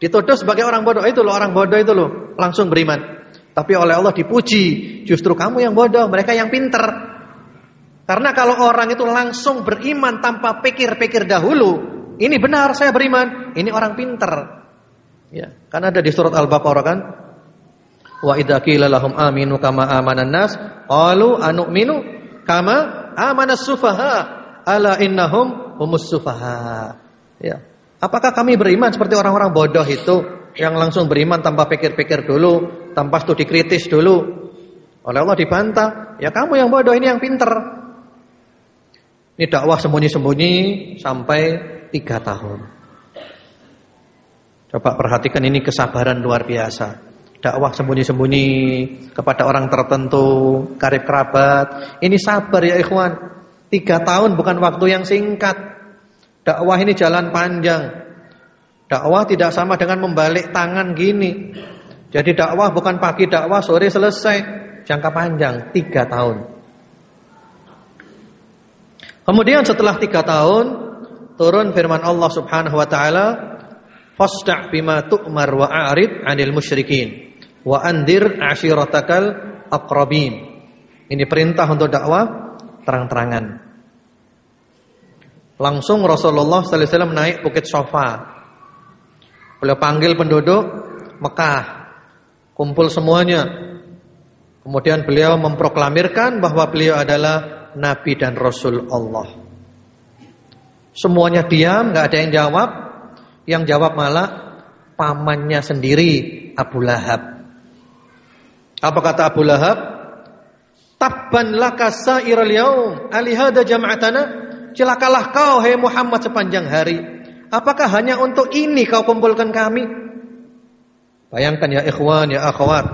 Dituduh sebagai orang bodoh itu loh, orang bodoh itu loh, langsung beriman. Tapi oleh Allah dipuji, justru kamu yang bodoh, mereka yang pinter. Karena kalau orang itu langsung beriman tanpa pikir-pikir dahulu, ini benar saya beriman, ini orang pinter. Ya, kan ada di surat Al-Baqarah kan? Wa idza qila lahum aminu kama amanan nas, qalu anu'minu kama amanas sufaha. Ala innahum humus sufaha. Ya. Apakah kami beriman seperti orang-orang bodoh itu yang langsung beriman tanpa pikir-pikir dulu, tanpa studi kritis dulu. Oleh Allah dibantah, ya kamu yang bodoh ini yang pinter. Ini dakwah sembunyi-sembunyi sampai tiga tahun. Coba perhatikan ini kesabaran luar biasa. Dakwah sembunyi-sembunyi kepada orang tertentu, karib kerabat. Ini sabar ya ikhwan. Tiga tahun bukan waktu yang singkat. Dakwah ini jalan panjang. Dakwah tidak sama dengan membalik tangan gini. Jadi dakwah bukan pagi dakwah sore selesai, jangka panjang tiga tahun. Kemudian setelah tiga tahun turun firman Allah Subhanahu Wa Taala, "Fasda' bima tu'mar wa a'rid 'anil musyrikin wa andir ashiratakal aqrabin." Ini perintah untuk dakwah terang-terangan. Langsung Rasulullah sallallahu alaihi wasallam naik Bukit Sofa. Beliau panggil penduduk Mekah kumpul semuanya. Kemudian beliau memproklamirkan bahwa beliau adalah nabi dan rasul Allah. Semuanya diam, nggak ada yang jawab. Yang jawab malah pamannya sendiri Abu Lahab. Apa kata Abu Lahab? Tabban laka sa'iral yaum alihada jam'atana. Celakalah kau hai Muhammad sepanjang hari. Apakah hanya untuk ini kau kumpulkan kami? Bayangkan ya ikhwan, ya akhwat.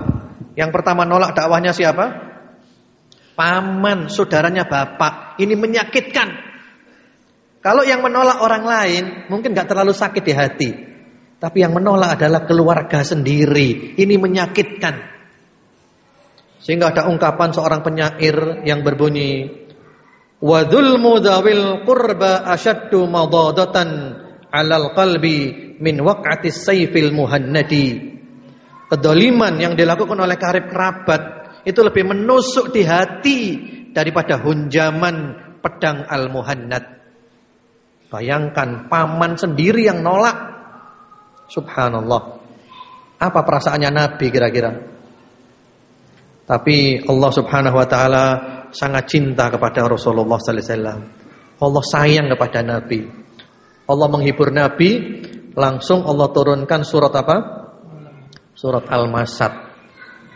Yang pertama nolak dakwahnya siapa? Paman, saudaranya bapak. Ini menyakitkan. Kalau yang menolak orang lain, mungkin gak terlalu sakit di hati. Tapi yang menolak adalah keluarga sendiri. Ini menyakitkan. Sehingga ada ungkapan seorang penyair yang berbunyi, Wadhulmu dawil qurba asyaddu madadatan alal qalbi min waq'atis sayfil muhannadi. Kedoliman yang dilakukan oleh karib kerabat itu lebih menusuk di hati daripada hunjaman pedang al-muhannad. Bayangkan paman sendiri yang nolak. Subhanallah. Apa perasaannya Nabi kira-kira? Tapi Allah Subhanahu wa taala sangat cinta kepada Rasulullah sallallahu alaihi wasallam. Allah sayang kepada Nabi. Allah menghibur Nabi, langsung Allah turunkan surat apa? Surat Al-Masad.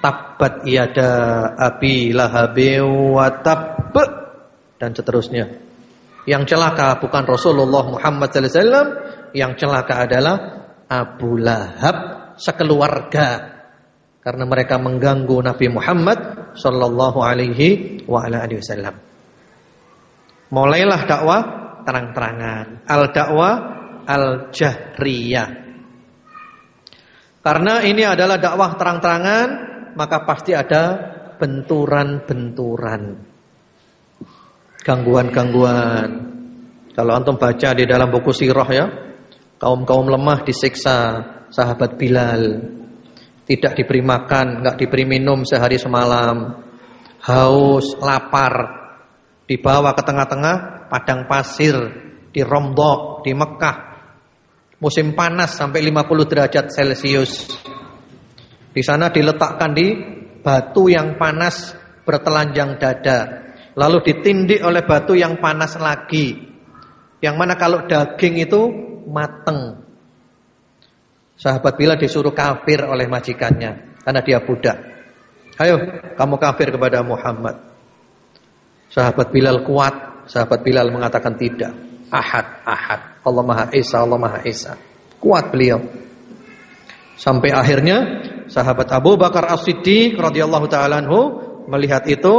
Tabbat yada abi lahabi wa tabb dan seterusnya. Yang celaka bukan Rasulullah Muhammad sallallahu alaihi wasallam, yang celaka adalah Abu Lahab sekeluarga karena mereka mengganggu Nabi Muhammad sallallahu alaihi wa ala wasallam. Mulailah dakwah terang-terangan, al dakwah al jahriyah. Karena ini adalah dakwah terang-terangan, maka pasti ada benturan-benturan. Gangguan-gangguan. Kalau antum baca di dalam buku sirah ya, kaum-kaum lemah disiksa sahabat Bilal tidak diberi makan, nggak diberi minum sehari semalam, haus, lapar, dibawa ke tengah-tengah padang pasir di Romdok di Mekah, musim panas sampai 50 derajat Celcius. Di sana diletakkan di batu yang panas bertelanjang dada, lalu ditindik oleh batu yang panas lagi, yang mana kalau daging itu mateng, Sahabat Bilal disuruh kafir oleh majikannya karena dia budak. Ayo, kamu kafir kepada Muhammad. Sahabat Bilal kuat, sahabat Bilal mengatakan tidak. Ahad, ahad. Allah Maha Esa, Allah Maha Esa. Kuat beliau. Sampai akhirnya sahabat Abu Bakar As-Siddiq radhiyallahu taala melihat itu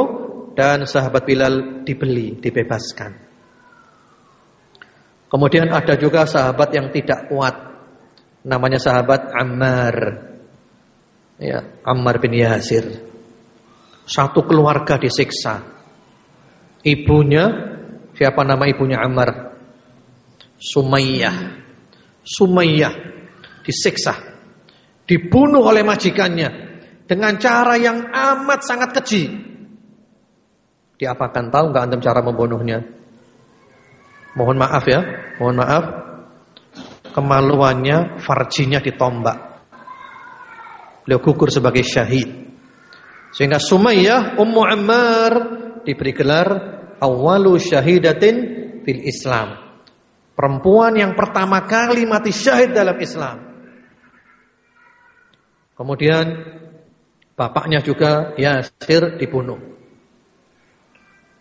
dan sahabat Bilal dibeli, dibebaskan. Kemudian ada juga sahabat yang tidak kuat namanya sahabat Ammar. Ya, Ammar bin Yasir. Satu keluarga disiksa. Ibunya, siapa nama ibunya Ammar? Sumayyah. Sumayyah disiksa. Dibunuh oleh majikannya dengan cara yang amat sangat keji. Diapakan tahu nggak antum cara membunuhnya? Mohon maaf ya, mohon maaf kemaluannya farjinya ditombak. Beliau gugur sebagai syahid. Sehingga Sumayyah Ummu Ammar diberi gelar awalu syahidatin fil Islam. Perempuan yang pertama kali mati syahid dalam Islam. Kemudian bapaknya juga Yasir dibunuh.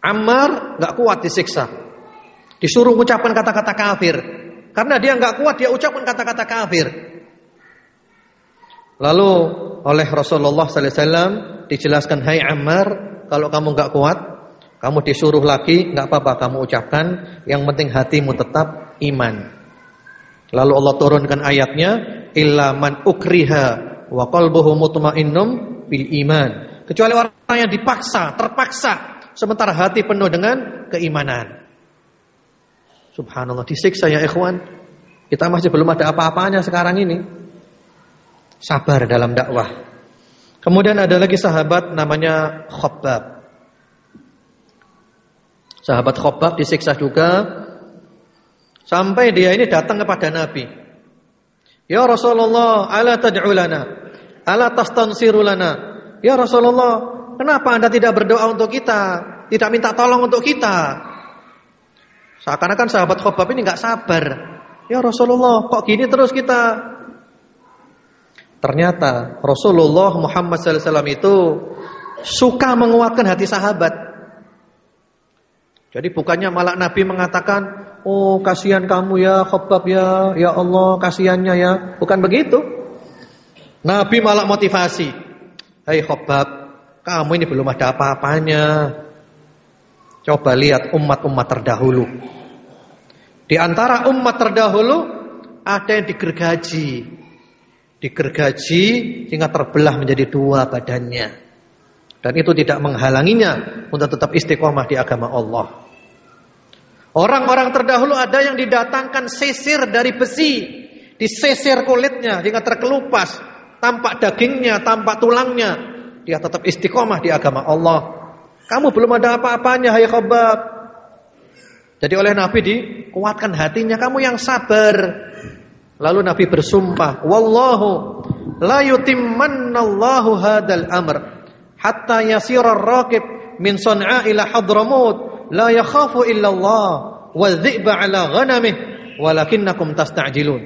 Ammar nggak kuat disiksa. Disuruh mengucapkan kata-kata kafir. Karena dia nggak kuat dia ucapkan kata-kata kafir. Lalu oleh Rasulullah sallallahu alaihi wasallam dijelaskan, "Hai Ammar, kalau kamu nggak kuat, kamu disuruh lagi, nggak apa-apa kamu ucapkan, yang penting hatimu tetap iman." Lalu Allah turunkan ayatnya, "Illa man ukriha wa qalbuhu mutmainnum bil iman." Kecuali orang yang dipaksa, terpaksa, sementara hati penuh dengan keimanan. Subhanallah disiksa ya ikhwan. Kita masih belum ada apa-apanya sekarang ini. Sabar dalam dakwah. Kemudian ada lagi sahabat namanya Khobbab. Sahabat Khobbab disiksa juga sampai dia ini datang kepada Nabi. Ya Rasulullah, ala tad'u lana? Ala tastansiru lana? Ya Rasulullah, kenapa Anda tidak berdoa untuk kita? Tidak minta tolong untuk kita? Seakan-akan sahabat Khobab ini nggak sabar. Ya Rasulullah, kok gini terus kita? Ternyata Rasulullah Muhammad SAW itu suka menguatkan hati sahabat. Jadi bukannya malah Nabi mengatakan, "Oh, kasihan kamu ya Khabbab ya, ya Allah, kasihannya ya." Bukan begitu. Nabi malah motivasi. "Hai hey Khabbab, kamu ini belum ada apa-apanya. Coba lihat umat-umat terdahulu. Di antara umat terdahulu ada yang digergaji. Digergaji sehingga terbelah menjadi dua badannya. Dan itu tidak menghalanginya untuk tetap istiqomah di agama Allah. Orang-orang terdahulu ada yang didatangkan sisir dari besi, disisir kulitnya sehingga terkelupas, tampak dagingnya, tampak tulangnya. Dia tetap istiqomah di agama Allah. Kamu belum ada apa-apanya hai Khabbab. Jadi oleh Nabi dikuatkan hatinya, kamu yang sabar. Lalu Nabi bersumpah, wallahu la yutimmannallahu hadal amr hatta yasira ar-raqib min San'a ila Hadramut la yakhafu illa Allah wa dhi'ba ala ghanamih walakinnakum tasta'jilun.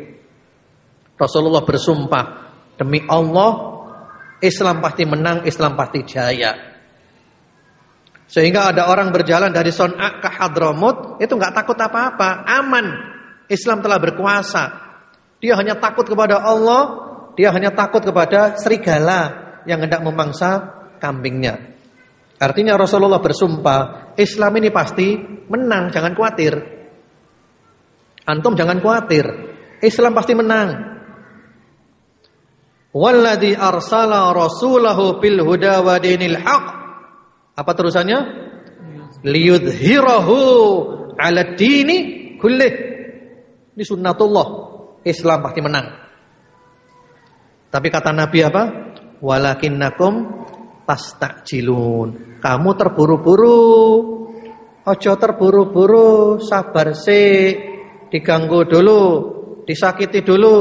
Rasulullah bersumpah, demi Allah Islam pasti menang, Islam pasti jaya. Sehingga ada orang berjalan dari Son'a ke Hadramut itu nggak takut apa-apa, aman. Islam telah berkuasa. Dia hanya takut kepada Allah, dia hanya takut kepada serigala yang hendak memangsa kambingnya. Artinya Rasulullah bersumpah, Islam ini pasti menang, jangan khawatir. Antum jangan khawatir. Islam pasti menang. Walladzi arsala rasulahu bil huda wa dinil haqq apa terusannya? Liyudhirahu ala dini kullih. Ini sunnatullah. Islam pasti menang. Tapi kata Nabi apa? Walakinnakum tastakjilun. Kamu terburu-buru. Ojo terburu-buru, sabar sih. Diganggu dulu, disakiti dulu,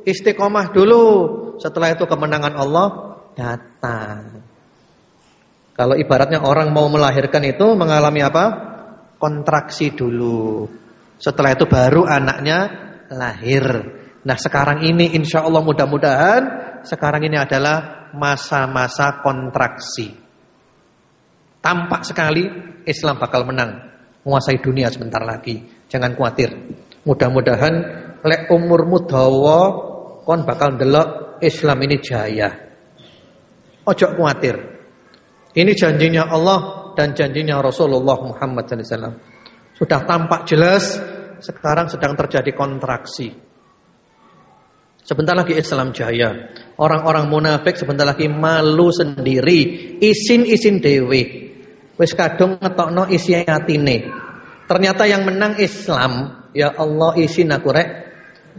istiqomah dulu. Setelah itu kemenangan Allah datang. Kalau ibaratnya orang mau melahirkan itu mengalami apa? Kontraksi dulu. Setelah itu baru anaknya lahir. Nah sekarang ini insya Allah mudah-mudahan sekarang ini adalah masa-masa kontraksi. Tampak sekali Islam bakal menang. Menguasai dunia sebentar lagi. Jangan khawatir. Mudah-mudahan lek umurmu dawa kon bakal delok Islam ini jaya. Ojo khawatir. Ini janjinya Allah dan janjinya Rasulullah Muhammad SAW. Sudah tampak jelas, sekarang sedang terjadi kontraksi. Sebentar lagi Islam jaya. Orang-orang munafik sebentar lagi malu sendiri, isin-isin dewi. Wis kadung ngetokno isi atine. Ternyata yang menang Islam. Ya Allah isin aku rek.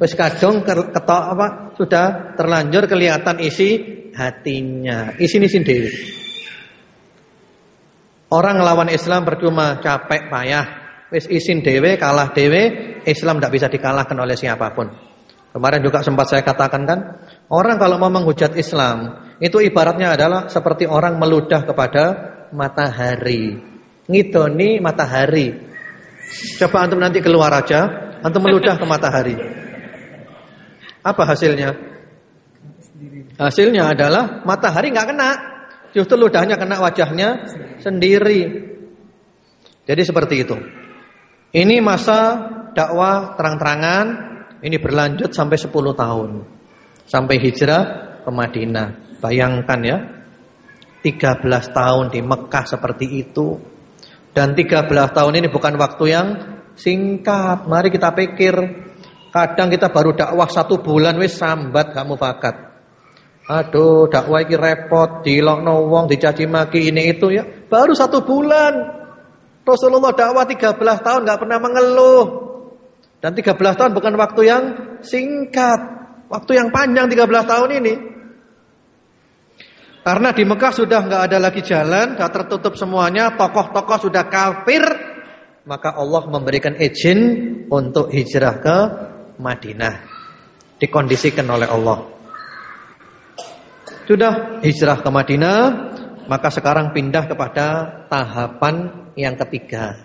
Wis kadung ketok apa? Sudah terlanjur kelihatan isi hatinya. Isin-isin dewi. Orang lawan Islam percuma capek payah. Wis isin dewe kalah dewe, Islam tidak bisa dikalahkan oleh siapa pun. Kemarin juga sempat saya katakan kan, orang kalau mau menghujat Islam itu ibaratnya adalah seperti orang meludah kepada matahari. Ngidoni matahari. Coba antum nanti keluar aja, antum meludah ke matahari. Apa hasilnya? Hasilnya adalah matahari nggak kena. Justru ludahnya kena wajahnya sendiri. Jadi seperti itu. Ini masa dakwah terang-terangan ini berlanjut sampai 10 tahun. Sampai hijrah ke Madinah. Bayangkan ya. 13 tahun di Mekah seperti itu. Dan 13 tahun ini bukan waktu yang singkat. Mari kita pikir. Kadang kita baru dakwah satu bulan wis sambat kamu fakat. Aduh, dakwah iki repot, dilokno wong, dicaci maki ini itu ya. Baru satu bulan. Rasulullah dakwah 13 tahun nggak pernah mengeluh. Dan 13 tahun bukan waktu yang singkat. Waktu yang panjang 13 tahun ini. Karena di Mekah sudah nggak ada lagi jalan, sudah tertutup semuanya, tokoh-tokoh sudah kafir, maka Allah memberikan izin untuk hijrah ke Madinah. Dikondisikan oleh Allah. Sudah hijrah ke Madinah, maka sekarang pindah kepada tahapan yang ketiga.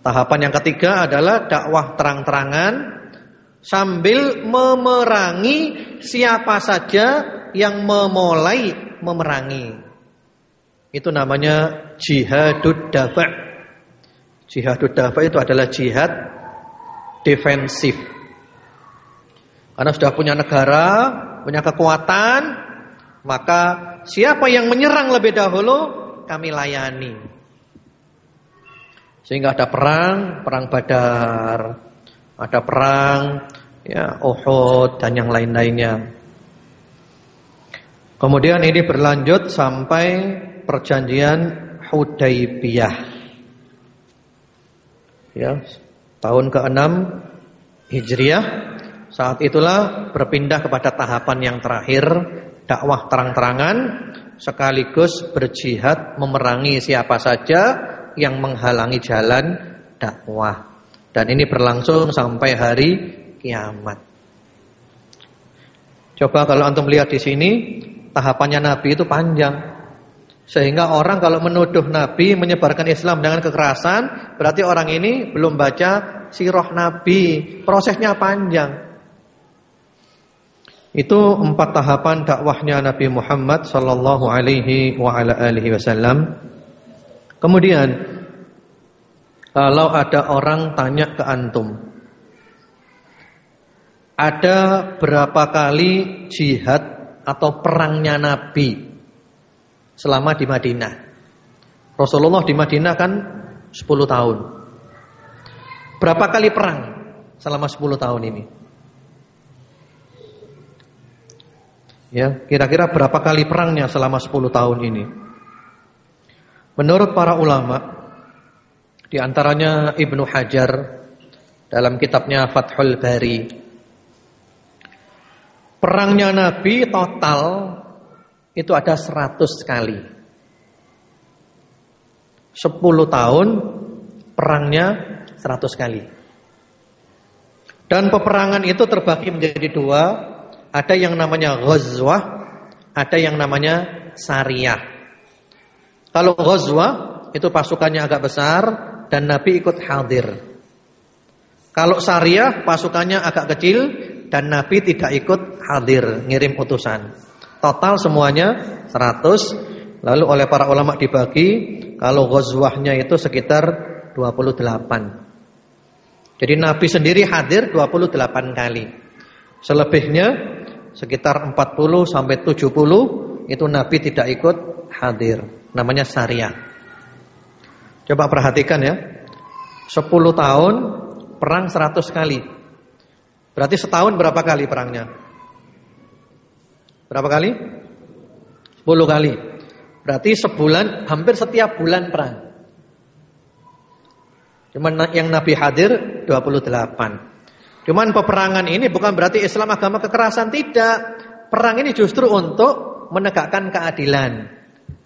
Tahapan yang ketiga adalah dakwah terang-terangan sambil memerangi siapa saja yang memulai memerangi. Itu namanya jihadud dafa'. Jihadud dafa' itu adalah jihad defensif. Karena sudah punya negara, punya kekuatan, maka siapa yang menyerang lebih dahulu kami layani. Sehingga ada perang, perang Badar, ada perang ya Uhud dan yang lain-lainnya. Kemudian ini berlanjut sampai perjanjian Hudaybiyah. Ya, tahun ke-6 Hijriah. Saat itulah berpindah kepada tahapan yang terakhir, dakwah terang-terangan sekaligus berjihad memerangi siapa saja yang menghalangi jalan dakwah. Dan ini berlangsung sampai hari kiamat. Coba kalau antum lihat di sini, tahapannya Nabi itu panjang. Sehingga orang kalau menuduh Nabi menyebarkan Islam dengan kekerasan, berarti orang ini belum baca sirah Nabi. Prosesnya panjang. Itu empat tahapan dakwahnya Nabi Muhammad sallallahu alaihi wa ala alihi wasallam. Kemudian kalau ada orang tanya ke antum, ada berapa kali jihad atau perangnya Nabi selama di Madinah? Rasulullah di Madinah kan 10 tahun. Berapa kali perang selama 10 tahun ini? Ya, kira-kira berapa kali perangnya selama 10 tahun ini? Menurut para ulama, di antaranya Ibnu Hajar dalam kitabnya Fathul Bari. Perangnya Nabi total itu ada 100 kali. 10 tahun perangnya 100 kali. Dan peperangan itu terbagi menjadi dua, ada yang namanya ghazwah, ada yang namanya syariah. Kalau ghazwah itu pasukannya agak besar, dan Nabi ikut hadir. Kalau syariah pasukannya agak kecil dan Nabi tidak ikut hadir, ngirim utusan. Total semuanya 100. Lalu oleh para ulama dibagi kalau ghazwahnya itu sekitar 28. Jadi Nabi sendiri hadir 28 kali. Selebihnya sekitar 40 sampai 70 itu Nabi tidak ikut hadir. Namanya syariah. Coba perhatikan ya. 10 tahun perang 100 kali. Berarti setahun berapa kali perangnya? Berapa kali? 10 kali. Berarti sebulan hampir setiap bulan perang. Cuman yang Nabi hadir 28. Cuman peperangan ini bukan berarti Islam agama kekerasan tidak. Perang ini justru untuk menegakkan keadilan,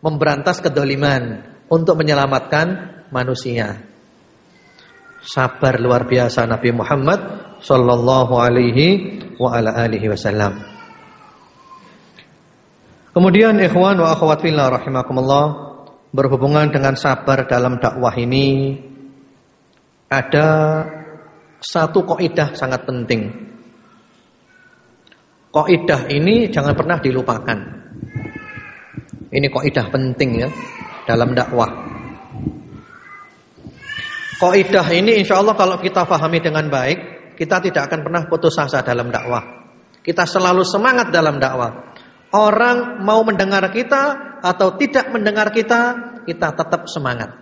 memberantas kedoliman, untuk menyelamatkan manusia. Sabar luar biasa Nabi Muhammad sallallahu alaihi wa ala alihi wasallam. Kemudian ikhwan wa akhwat fillah rahimakumullah berhubungan dengan sabar dalam dakwah ini ada satu kaidah sangat penting. Kaidah ini jangan pernah dilupakan. Ini kaidah penting ya dalam dakwah. Kaidah ini insya Allah kalau kita pahami dengan baik, kita tidak akan pernah putus asa dalam dakwah. Kita selalu semangat dalam dakwah. Orang mau mendengar kita atau tidak mendengar kita, kita tetap semangat.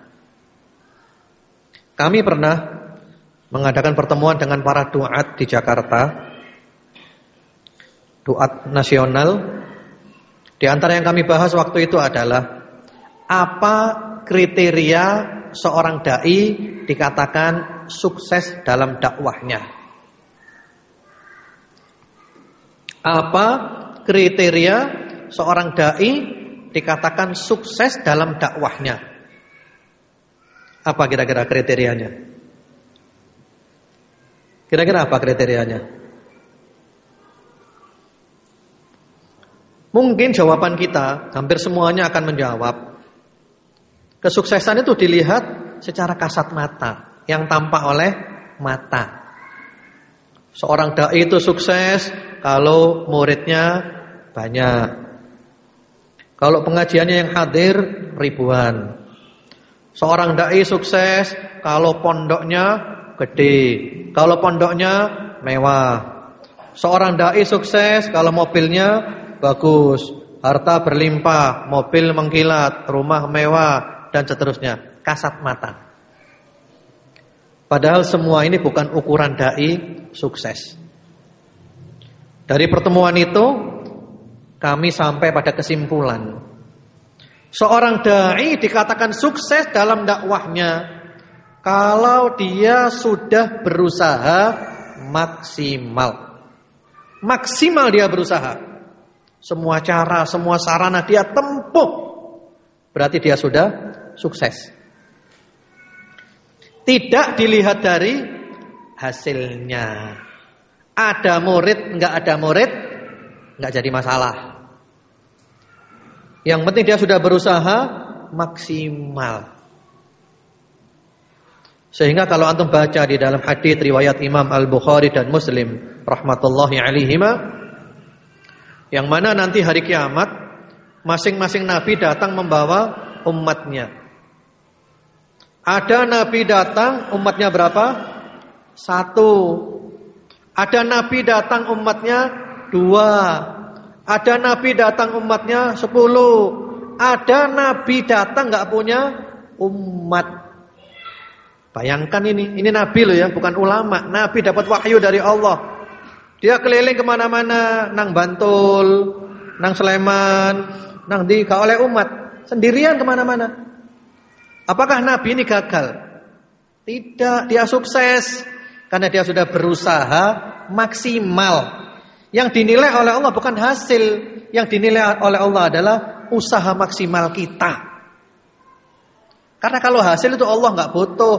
Kami pernah mengadakan pertemuan dengan para duat di Jakarta. Duat nasional. Di antara yang kami bahas waktu itu adalah apa kriteria seorang dai dikatakan sukses dalam dakwahnya? Apa kriteria seorang dai dikatakan sukses dalam dakwahnya? Apa kira-kira kriterianya? Kira-kira apa kriterianya? Mungkin jawaban kita hampir semuanya akan menjawab Kesuksesan itu dilihat secara kasat mata, yang tampak oleh mata. Seorang dai itu sukses kalau muridnya banyak. Kalau pengajiannya yang hadir ribuan. Seorang dai sukses kalau pondoknya gede, kalau pondoknya mewah. Seorang dai sukses kalau mobilnya bagus, harta berlimpah, mobil mengkilat, rumah mewah dan seterusnya. Kasat mata. Padahal semua ini bukan ukuran dai sukses. Dari pertemuan itu kami sampai pada kesimpulan Seorang dai dikatakan sukses dalam dakwahnya kalau dia sudah berusaha maksimal. Maksimal dia berusaha. Semua cara, semua sarana dia tempuh. Berarti dia sudah sukses. Tidak dilihat dari hasilnya. Ada murid, enggak ada murid, enggak jadi masalah. Yang penting dia sudah berusaha maksimal. Sehingga kalau antum baca di dalam hadis riwayat Imam Al-Bukhari dan Muslim rahmatullahi alaihima yang mana nanti hari kiamat masing-masing nabi datang membawa umatnya. Ada nabi datang umatnya berapa? Satu. Ada nabi datang umatnya dua. Ada nabi datang umatnya sepuluh. Ada nabi datang nggak punya umat. Bayangkan ini, ini nabi loh ya, bukan ulama. Nabi dapat wahyu dari Allah. Dia keliling ke mana-mana, nang Bantul, nang Sleman, nang di oleh umat, sendirian ke mana-mana. Apakah nabi ini gagal? Tidak, dia sukses karena dia sudah berusaha maksimal yang dinilai oleh Allah bukan hasil, yang dinilai oleh Allah adalah usaha maksimal kita. Karena kalau hasil itu Allah nggak butuh.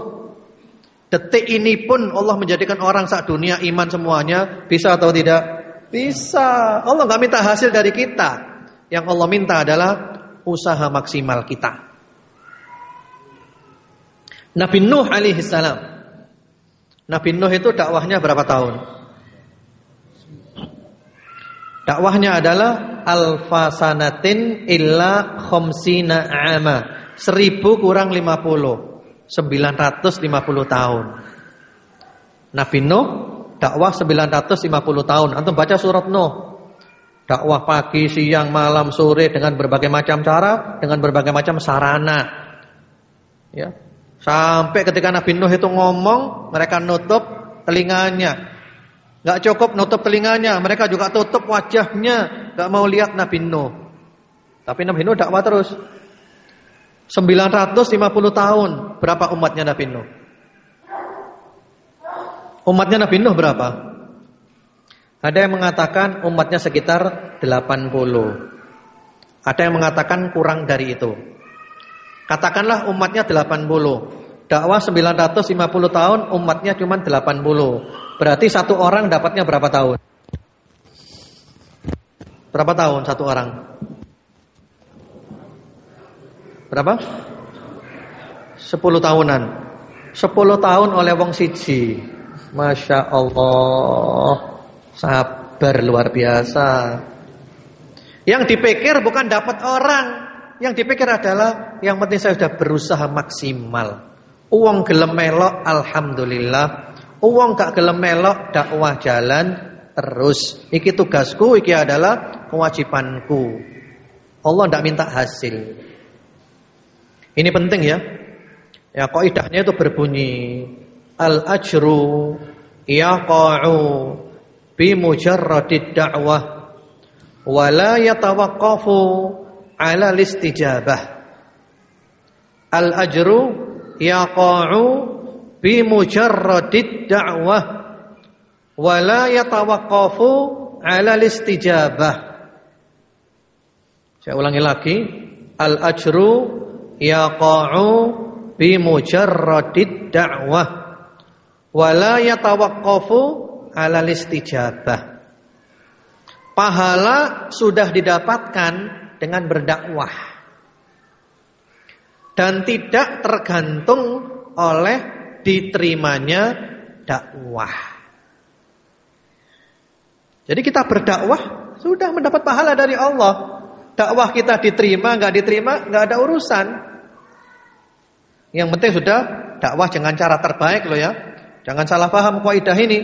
Detik ini pun Allah menjadikan orang saat dunia iman semuanya bisa atau tidak? Bisa. Allah nggak minta hasil dari kita. Yang Allah minta adalah usaha maksimal kita. Nabi Nuh alaihi salam. Nabi Nuh itu dakwahnya berapa tahun? Dakwahnya adalah alfasanatin illa khomsina ama. Seribu kurang lima puluh. Sembilan ratus lima puluh tahun. Nabi Nuh dakwah sembilan ratus lima puluh tahun. Antum baca surat Nuh. Dakwah pagi, siang, malam, sore dengan berbagai macam cara, dengan berbagai macam sarana. Ya. Sampai ketika Nabi Nuh itu ngomong, mereka nutup telinganya. Gak cukup nutup telinganya, mereka juga tutup wajahnya, gak mau lihat Nabi Nuh. Tapi Nabi Nuh dakwah terus. 950 tahun, berapa umatnya Nabi Nuh? Umatnya Nabi Nuh berapa? Ada yang mengatakan umatnya sekitar 80. Ada yang mengatakan kurang dari itu. Katakanlah umatnya 80. Dakwah 950 tahun, umatnya cuma 80. Berarti satu orang dapatnya berapa tahun? Berapa tahun satu orang? Berapa? 10 tahunan. 10 tahun oleh wong siji. Masya Allah. Sabar luar biasa. Yang dipikir bukan dapat orang. Yang dipikir adalah yang penting saya sudah berusaha maksimal. Uang gelem melok alhamdulillah. Uang gak gelem melok dakwah jalan terus. Iki tugasku, iki adalah kewajibanku. Allah tidak minta hasil. Ini penting ya. Ya kaidahnya itu berbunyi al ajru yaqa'u bi mujarradid da'wah wa la yatawaqqafu 'ala istijabah. Al ajru yaqa'u bi mujarradid da'wah wa la yatawaqqafu 'ala istijabah. Saya ulangi lagi, al ajru yaqa'u bi mujarradid da'wah wa la yatawaqqafu 'ala istijabah. Pahala sudah didapatkan dengan berdakwah dan tidak tergantung oleh diterimanya dakwah. Jadi kita berdakwah sudah mendapat pahala dari Allah. Dakwah kita diterima, nggak diterima, nggak ada urusan. Yang penting sudah dakwah dengan cara terbaik loh ya. Jangan salah paham kaidah ini.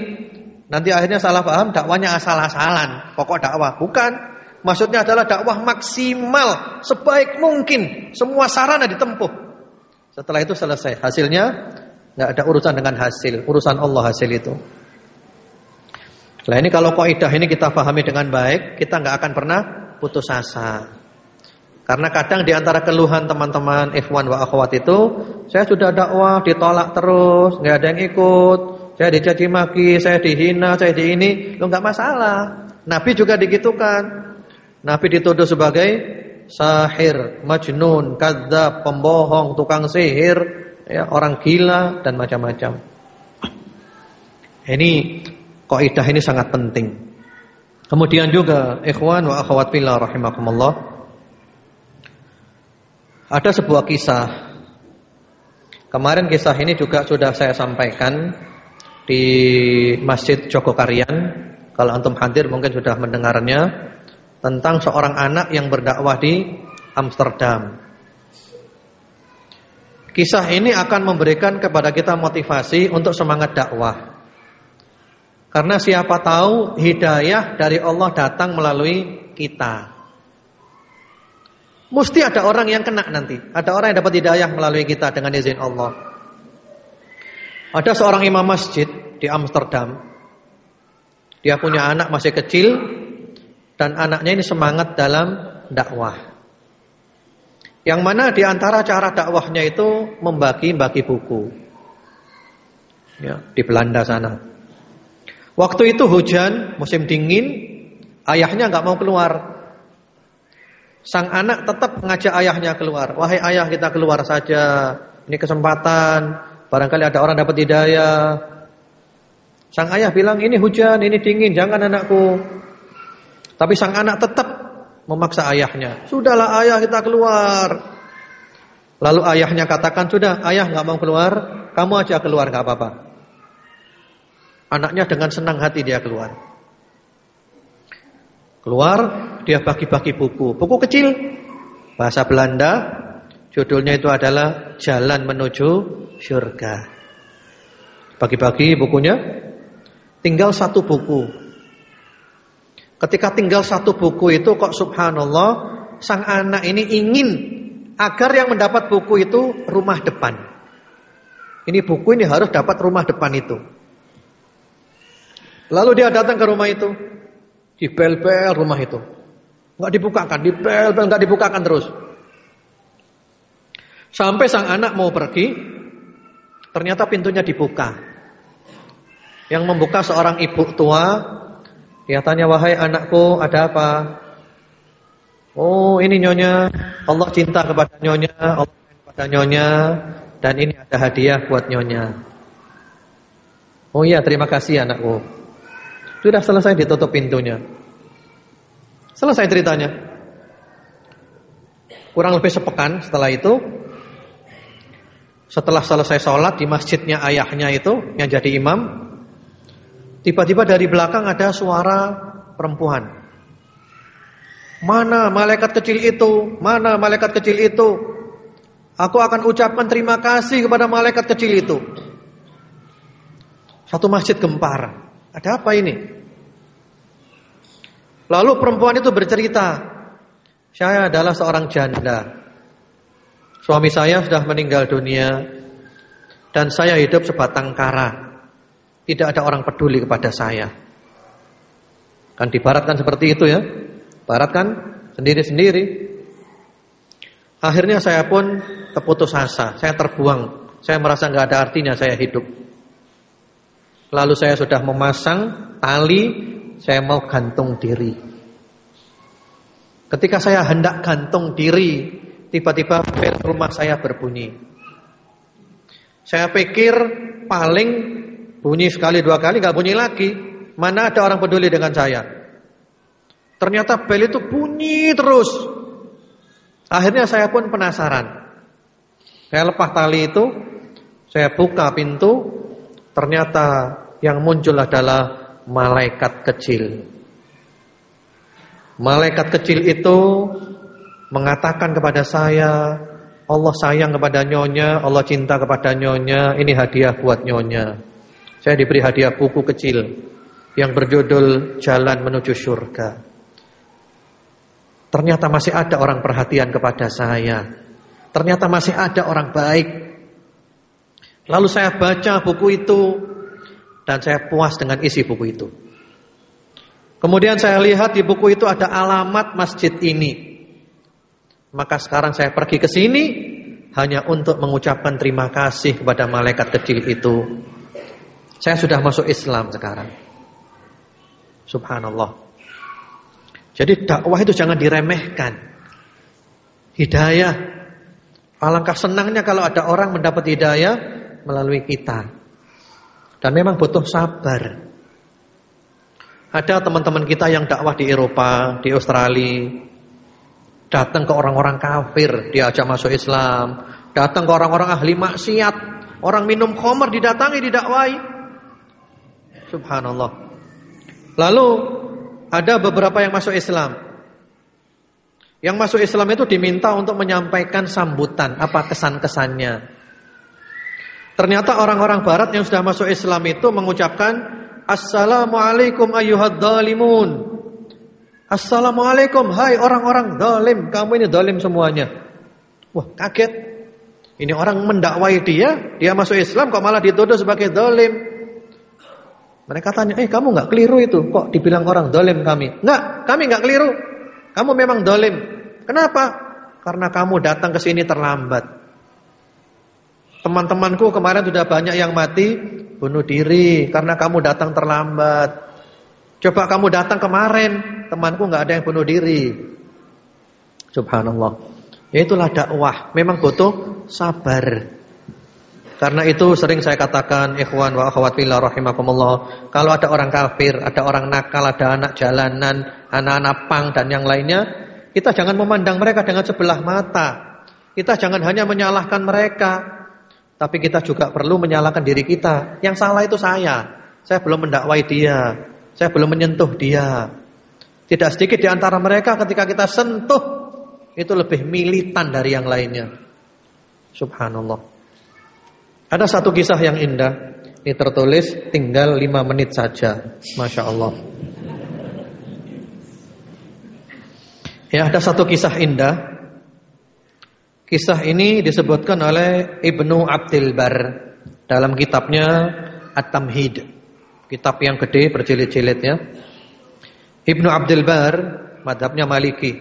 Nanti akhirnya salah paham dakwanya asal-asalan. Pokok dakwah bukan. Maksudnya adalah dakwah maksimal sebaik mungkin. Semua sarana ditempuh. Setelah itu selesai. Hasilnya nggak ada urusan dengan hasil. Urusan Allah hasil itu. Nah ini kalau kaidah ini kita pahami dengan baik, kita nggak akan pernah putus asa. Karena kadang di antara keluhan teman-teman ikhwan wa akhwat itu, saya sudah dakwah ditolak terus, nggak ada yang ikut, saya dicaci maki, saya dihina, saya di ini, lo nggak masalah. Nabi juga digitukan. Nabi dituduh sebagai sahir, majnun, kadzab, pembohong, tukang sihir, ya, orang gila dan macam-macam. Ini kaidah ini sangat penting. Kemudian juga ikhwan wa akhwat fillah rahimakumullah. Ada sebuah kisah. Kemarin kisah ini juga sudah saya sampaikan di Masjid Jogokarian. Kalau antum hadir mungkin sudah mendengarnya tentang seorang anak yang berdakwah di Amsterdam. Kisah ini akan memberikan kepada kita motivasi untuk semangat dakwah. Karena siapa tahu hidayah dari Allah datang melalui kita. Mesti ada orang yang kena nanti. Ada orang yang dapat hidayah melalui kita dengan izin Allah. Ada seorang imam masjid di Amsterdam. Dia punya anak masih kecil dan anaknya ini semangat dalam dakwah. Yang mana di antara cara dakwahnya itu membagi-bagi buku. Ya, di Belanda sana. Waktu itu hujan, musim dingin, ayahnya nggak mau keluar. Sang anak tetap mengajak ayahnya keluar. Wahai ayah kita keluar saja. Ini kesempatan. Barangkali ada orang dapat hidayah. Sang ayah bilang ini hujan, ini dingin, jangan anakku. Tapi sang anak tetap memaksa ayahnya. Sudahlah ayah kita keluar. Lalu ayahnya katakan sudah ayah nggak mau keluar, kamu aja keluar nggak apa-apa. Anaknya dengan senang hati dia keluar. Keluar, dia bagi-bagi buku. Buku kecil, bahasa Belanda, judulnya itu adalah Jalan Menuju Surga. Bagi-bagi bukunya, tinggal satu buku. Ketika tinggal satu buku itu kok subhanallah, sang anak ini ingin agar yang mendapat buku itu rumah depan. Ini buku ini harus dapat rumah depan itu. Lalu dia datang ke rumah itu. Dipel-pel rumah itu. Enggak dibukakan, dipel-pel enggak dibukakan terus. Sampai sang anak mau pergi, ternyata pintunya dibuka. Yang membuka seorang ibu tua, dia tanya, "Wahai anakku, ada apa?" Oh, ini nyonya. Allah cinta kepada nyonya, Allah kepada nyonya, dan ini ada hadiah buat nyonya. Oh iya, terima kasih anakku. Sudah selesai ditutup pintunya. Selesai ceritanya. Kurang lebih sepekan setelah itu setelah selesai sholat di masjidnya ayahnya itu yang jadi imam, tiba-tiba dari belakang ada suara perempuan. Mana malaikat kecil itu? Mana malaikat kecil itu? Aku akan ucapkan terima kasih kepada malaikat kecil itu. Satu masjid gempar. Ada apa ini? Lalu perempuan itu bercerita, saya adalah seorang janda. Suami saya sudah meninggal dunia dan saya hidup sebatang kara. Tidak ada orang peduli kepada saya. Kan di barat kan seperti itu ya. Barat kan sendiri-sendiri. Akhirnya saya pun terputus asa, saya terbuang. Saya merasa nggak ada artinya saya hidup. Lalu saya sudah memasang tali, saya mau gantung diri. Ketika saya hendak gantung diri, tiba-tiba bel rumah saya berbunyi. Saya pikir paling bunyi sekali dua kali, nggak bunyi lagi. Mana ada orang peduli dengan saya? Ternyata bel itu bunyi terus. Akhirnya saya pun penasaran. Saya lepas tali itu, saya buka pintu, ternyata yang muncul adalah malaikat kecil. Malaikat kecil itu mengatakan kepada saya, Allah sayang kepada nyonya, Allah cinta kepada nyonya, ini hadiah buat nyonya. Saya diberi hadiah buku kecil yang berjudul Jalan Menuju Surga. Ternyata masih ada orang perhatian kepada saya. Ternyata masih ada orang baik. Lalu saya baca buku itu dan saya puas dengan isi buku itu. Kemudian saya lihat di buku itu ada alamat masjid ini. Maka sekarang saya pergi ke sini hanya untuk mengucapkan terima kasih kepada malaikat kecil itu. Saya sudah masuk Islam sekarang. Subhanallah. Jadi dakwah itu jangan diremehkan. Hidayah. Alangkah senangnya kalau ada orang mendapat hidayah melalui kita. Dan memang butuh sabar. Ada teman-teman kita yang dakwah di Eropa, di Australia, Datang ke orang-orang kafir, diajak masuk Islam. Datang ke orang-orang ahli maksiat, orang minum khamar didatangi, didakwai. Subhanallah. Lalu ada beberapa yang masuk Islam. Yang masuk Islam itu diminta untuk menyampaikan sambutan, apa kesan-kesannya. Ternyata orang-orang barat yang sudah masuk Islam itu mengucapkan Assalamualaikum ayyuhad dalimun Assalamualaikum, hai orang-orang dolim, kamu ini dolim semuanya. Wah kaget, ini orang mendakwai dia, dia masuk Islam kok malah dituduh sebagai dolim. Mereka tanya, eh kamu nggak keliru itu, kok dibilang orang dolim kami? Nggak, kami nggak keliru, kamu memang dolim. Kenapa? Karena kamu datang ke sini terlambat. Teman-temanku kemarin sudah banyak yang mati bunuh diri karena kamu datang terlambat. Coba kamu datang kemarin, temanku nggak ada yang bunuh diri. Subhanallah. Ya itulah dakwah. Memang butuh sabar. Karena itu sering saya katakan ikhwan wa akhwat fillah rahimakumullah, kalau ada orang kafir, ada orang nakal, ada anak jalanan, anak-anak pang dan yang lainnya, kita jangan memandang mereka dengan sebelah mata. Kita jangan hanya menyalahkan mereka, tapi kita juga perlu menyalahkan diri kita. Yang salah itu saya. Saya belum mendakwai dia. Saya belum menyentuh dia. Tidak sedikit di antara mereka ketika kita sentuh itu lebih militan dari yang lainnya. Subhanallah. Ada satu kisah yang indah. Ini tertulis tinggal lima menit saja. Masya Allah. Ya ada satu kisah indah. Kisah ini disebutkan oleh Ibnu Abdul Bar dalam kitabnya At-Tamhid. Kitab yang gede berjilid-jilid ya. Ibnu Abdul Bar, madhabnya Maliki.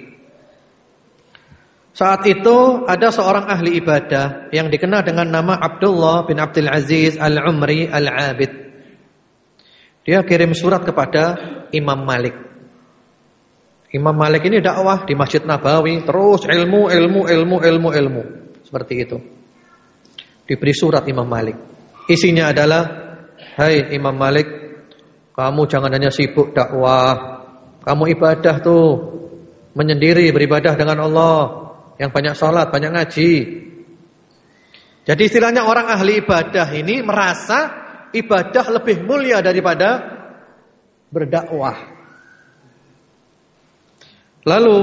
Saat itu ada seorang ahli ibadah yang dikenal dengan nama Abdullah bin Abdul Aziz Al-Umri Al-Abid. Dia kirim surat kepada Imam Malik. Imam Malik ini dakwah di Masjid Nabawi, terus ilmu, ilmu, ilmu, ilmu, ilmu. Seperti itu. Diberi surat Imam Malik. Isinya adalah, Hai Imam Malik, kamu jangan hanya sibuk dakwah. Kamu ibadah tuh. Menyendiri beribadah dengan Allah. Yang banyak sholat, banyak ngaji. Jadi istilahnya orang ahli ibadah ini merasa ibadah lebih mulia daripada berdakwah. Lalu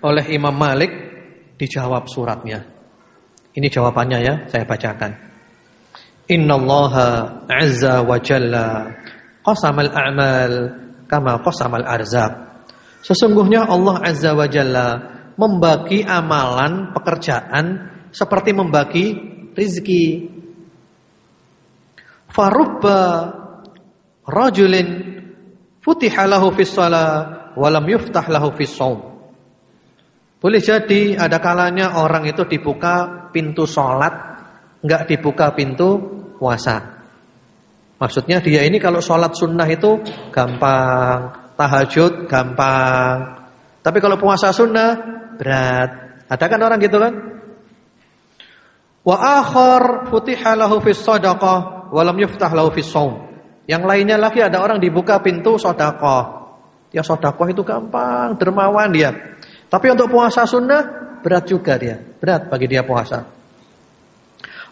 oleh Imam Malik dijawab suratnya. Ini jawabannya ya, saya bacakan. Innallaha azza wa jalla qasamal a'mal kama qasamal arzaq. Sesungguhnya Allah Azza wa Jalla membagi amalan pekerjaan seperti membagi rizki. Farubba rajulin futiha lahu fis shalah wa lam yuftah lahu fis. Boleh jadi ada kalanya orang itu dibuka pintu sholat, enggak dibuka pintu puasa. Maksudnya dia ini kalau sholat sunnah itu gampang, tahajud gampang. Tapi kalau puasa sunnah berat. Ada kan orang gitu kan? Wa akhar futiha lahu fis sadaqah wa lam yuftah lahu fis. Yang lainnya lagi ada orang dibuka pintu sedekah. Ya sedekah itu gampang, dermawan dia. Tapi untuk puasa sunnah berat juga dia. Berat bagi dia puasa.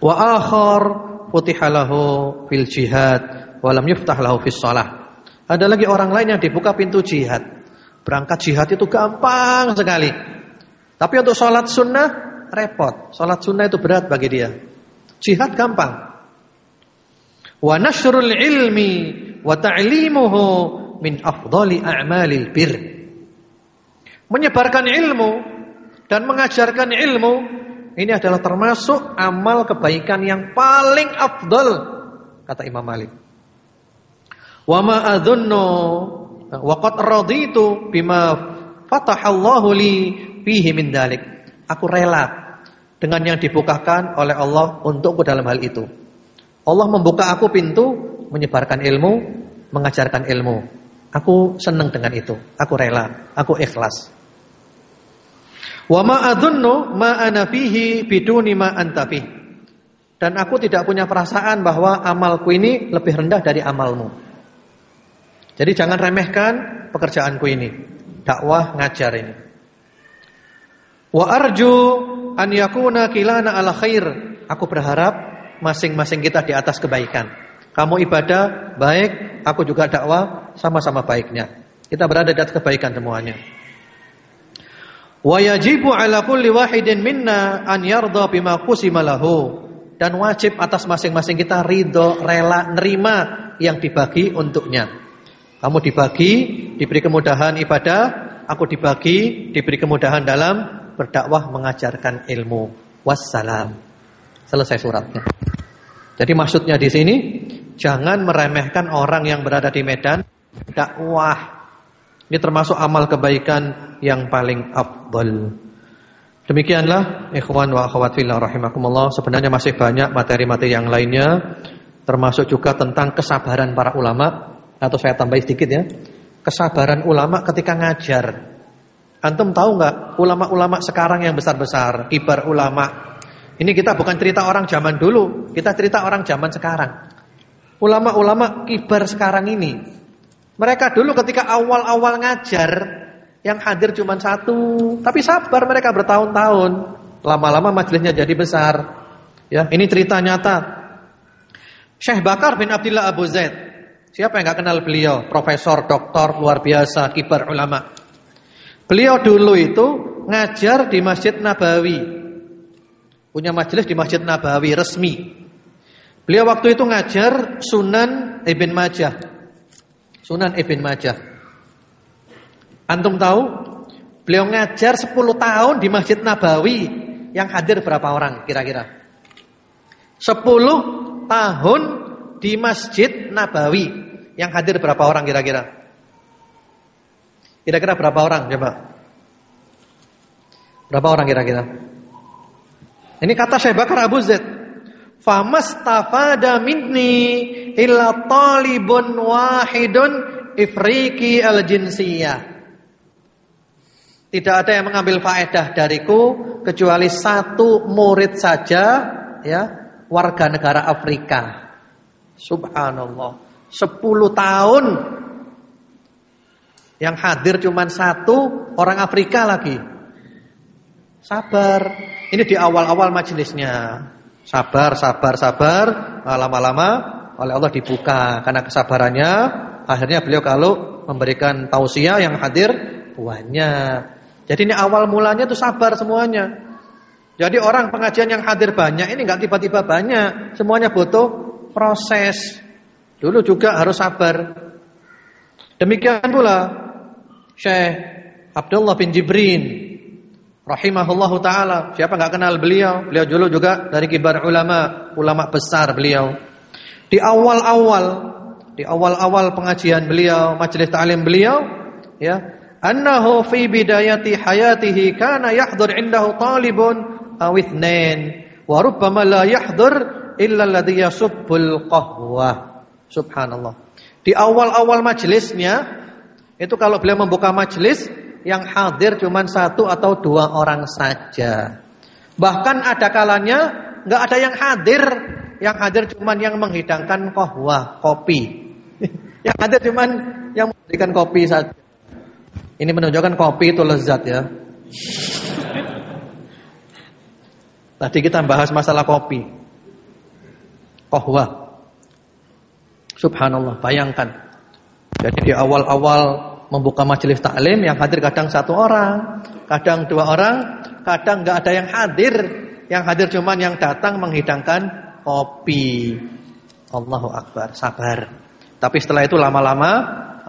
Wa akhar futihalahu fil jihad walam yuftah lahu fis. Ada lagi orang lain yang dibuka pintu jihad. Berangkat jihad itu gampang sekali. Tapi untuk sholat sunnah repot. Sholat sunnah itu berat bagi dia. Jihad gampang. Wa nashrul ilmi wa ta'limuhu min afdali a'malil bir. Menyebarkan ilmu dan mengajarkan ilmu ini adalah termasuk amal kebaikan yang paling afdal kata Imam Malik. Wa ma adzunnu wa qad raditu bima fatahallahu li fihi min dalik. Aku rela dengan yang dibukakan oleh Allah untukku dalam hal itu. Allah membuka aku pintu menyebarkan ilmu, mengajarkan ilmu. Aku senang dengan itu. Aku rela, aku ikhlas. Wa ma ma ana fihi biduni ma anta Dan aku tidak punya perasaan bahwa amalku ini lebih rendah dari amalmu. Jadi jangan remehkan pekerjaanku ini. Dakwah ngajar ini. Wa arju an yakuna kilana ala khair. Aku berharap masing-masing kita di atas kebaikan. Kamu ibadah baik, aku juga dakwah sama-sama baiknya. Kita berada di atas kebaikan semuanya. Wa yajibu ala kulli wahidin minna an yarda bima qusima lahu. Dan wajib atas masing-masing kita ridho, rela, nerima yang dibagi untuknya. Kamu dibagi, diberi kemudahan ibadah, aku dibagi, diberi kemudahan dalam berdakwah mengajarkan ilmu. Wassalam. Selesai suratnya. Jadi maksudnya di sini jangan meremehkan orang yang berada di medan dakwah ini termasuk amal kebaikan yang paling afdal. Demikianlah ikhwan wa akhwat fillah rahimakumullah. Sebenarnya masih banyak materi-materi yang lainnya termasuk juga tentang kesabaran para ulama atau saya tambah sedikit ya. Kesabaran ulama ketika ngajar. Antum tahu nggak ulama-ulama sekarang yang besar-besar, kibar ulama. Ini kita bukan cerita orang zaman dulu, kita cerita orang zaman sekarang. Ulama-ulama kibar sekarang ini mereka dulu ketika awal-awal ngajar yang hadir cuma satu, tapi sabar mereka bertahun-tahun. Lama-lama majelisnya jadi besar. Ya, ini cerita nyata. Syekh Bakar bin Abdullah Abu Zaid. Siapa yang nggak kenal beliau? Profesor, doktor luar biasa, kibar ulama. Beliau dulu itu ngajar di Masjid Nabawi. Punya majelis di Masjid Nabawi resmi. Beliau waktu itu ngajar Sunan Ibn Majah. Sunan Ibn Majah. Antum tahu? Beliau ngajar 10 tahun di Masjid Nabawi. Yang hadir berapa orang kira-kira? 10 tahun di Masjid Nabawi. Yang hadir berapa orang kira-kira? Kira-kira berapa orang coba? Berapa orang kira-kira? Ini kata Syekh Bakar Abu Zaid famastafada minni illa talibun wahidun ifriki al-jinsiyah. Tidak ada yang mengambil faedah dariku kecuali satu murid saja ya, warga negara Afrika. Subhanallah. Sepuluh tahun yang hadir cuma satu orang Afrika lagi. Sabar. Ini di awal-awal majelisnya. Sabar, sabar, sabar, lama-lama oleh Allah dibuka karena kesabarannya. Akhirnya beliau kalau memberikan tausiah yang hadir banyak. Jadi ini awal mulanya itu sabar semuanya. Jadi orang pengajian yang hadir banyak ini nggak tiba-tiba banyak, semuanya butuh proses. Dulu juga harus sabar. Demikian pula Syekh Abdullah bin Jibrin rahimahullahu taala. Siapa nggak kenal beliau? Beliau dulu juga dari kibar ulama, ulama besar beliau. Di awal-awal, di awal-awal pengajian beliau, majelis ta'lim beliau, ya, annahu fi bidayati hayatihi kana yahdhur indahu talibun aw ithnain wa rubbama la yahdhur illa alladhi yasubbul qahwah. Subhanallah. Di awal-awal majelisnya itu kalau beliau membuka majelis yang hadir cuma satu atau dua orang saja. Bahkan ada kalanya nggak ada yang hadir, yang hadir cuma yang menghidangkan kohwah, kopi. (laughs) yang hadir cuma yang memberikan kopi saja. Ini menunjukkan kopi itu lezat ya. (laughs) Tadi kita bahas masalah kopi. Kohwah. Subhanallah, bayangkan. Jadi di awal-awal membuka majelis taklim yang hadir kadang satu orang, kadang dua orang, kadang nggak ada yang hadir. Yang hadir cuman yang datang menghidangkan kopi. Allahu Akbar, sabar. Tapi setelah itu lama-lama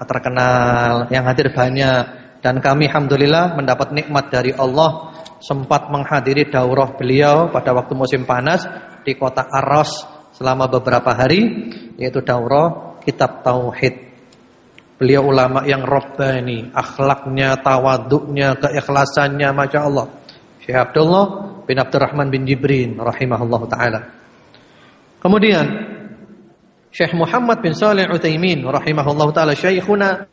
terkenal, yang hadir banyak dan kami alhamdulillah mendapat nikmat dari Allah sempat menghadiri daurah beliau pada waktu musim panas di kota Aros selama beberapa hari yaitu daurah kitab tauhid. Beliau ulama yang robbani, akhlaknya, tawaduknya, keikhlasannya, masya Allah. Syekh Abdullah bin Abdurrahman bin Jibrin, rahimahullah taala. Kemudian Syekh Muhammad bin Saleh Utsaimin, rahimahullah taala, syekhuna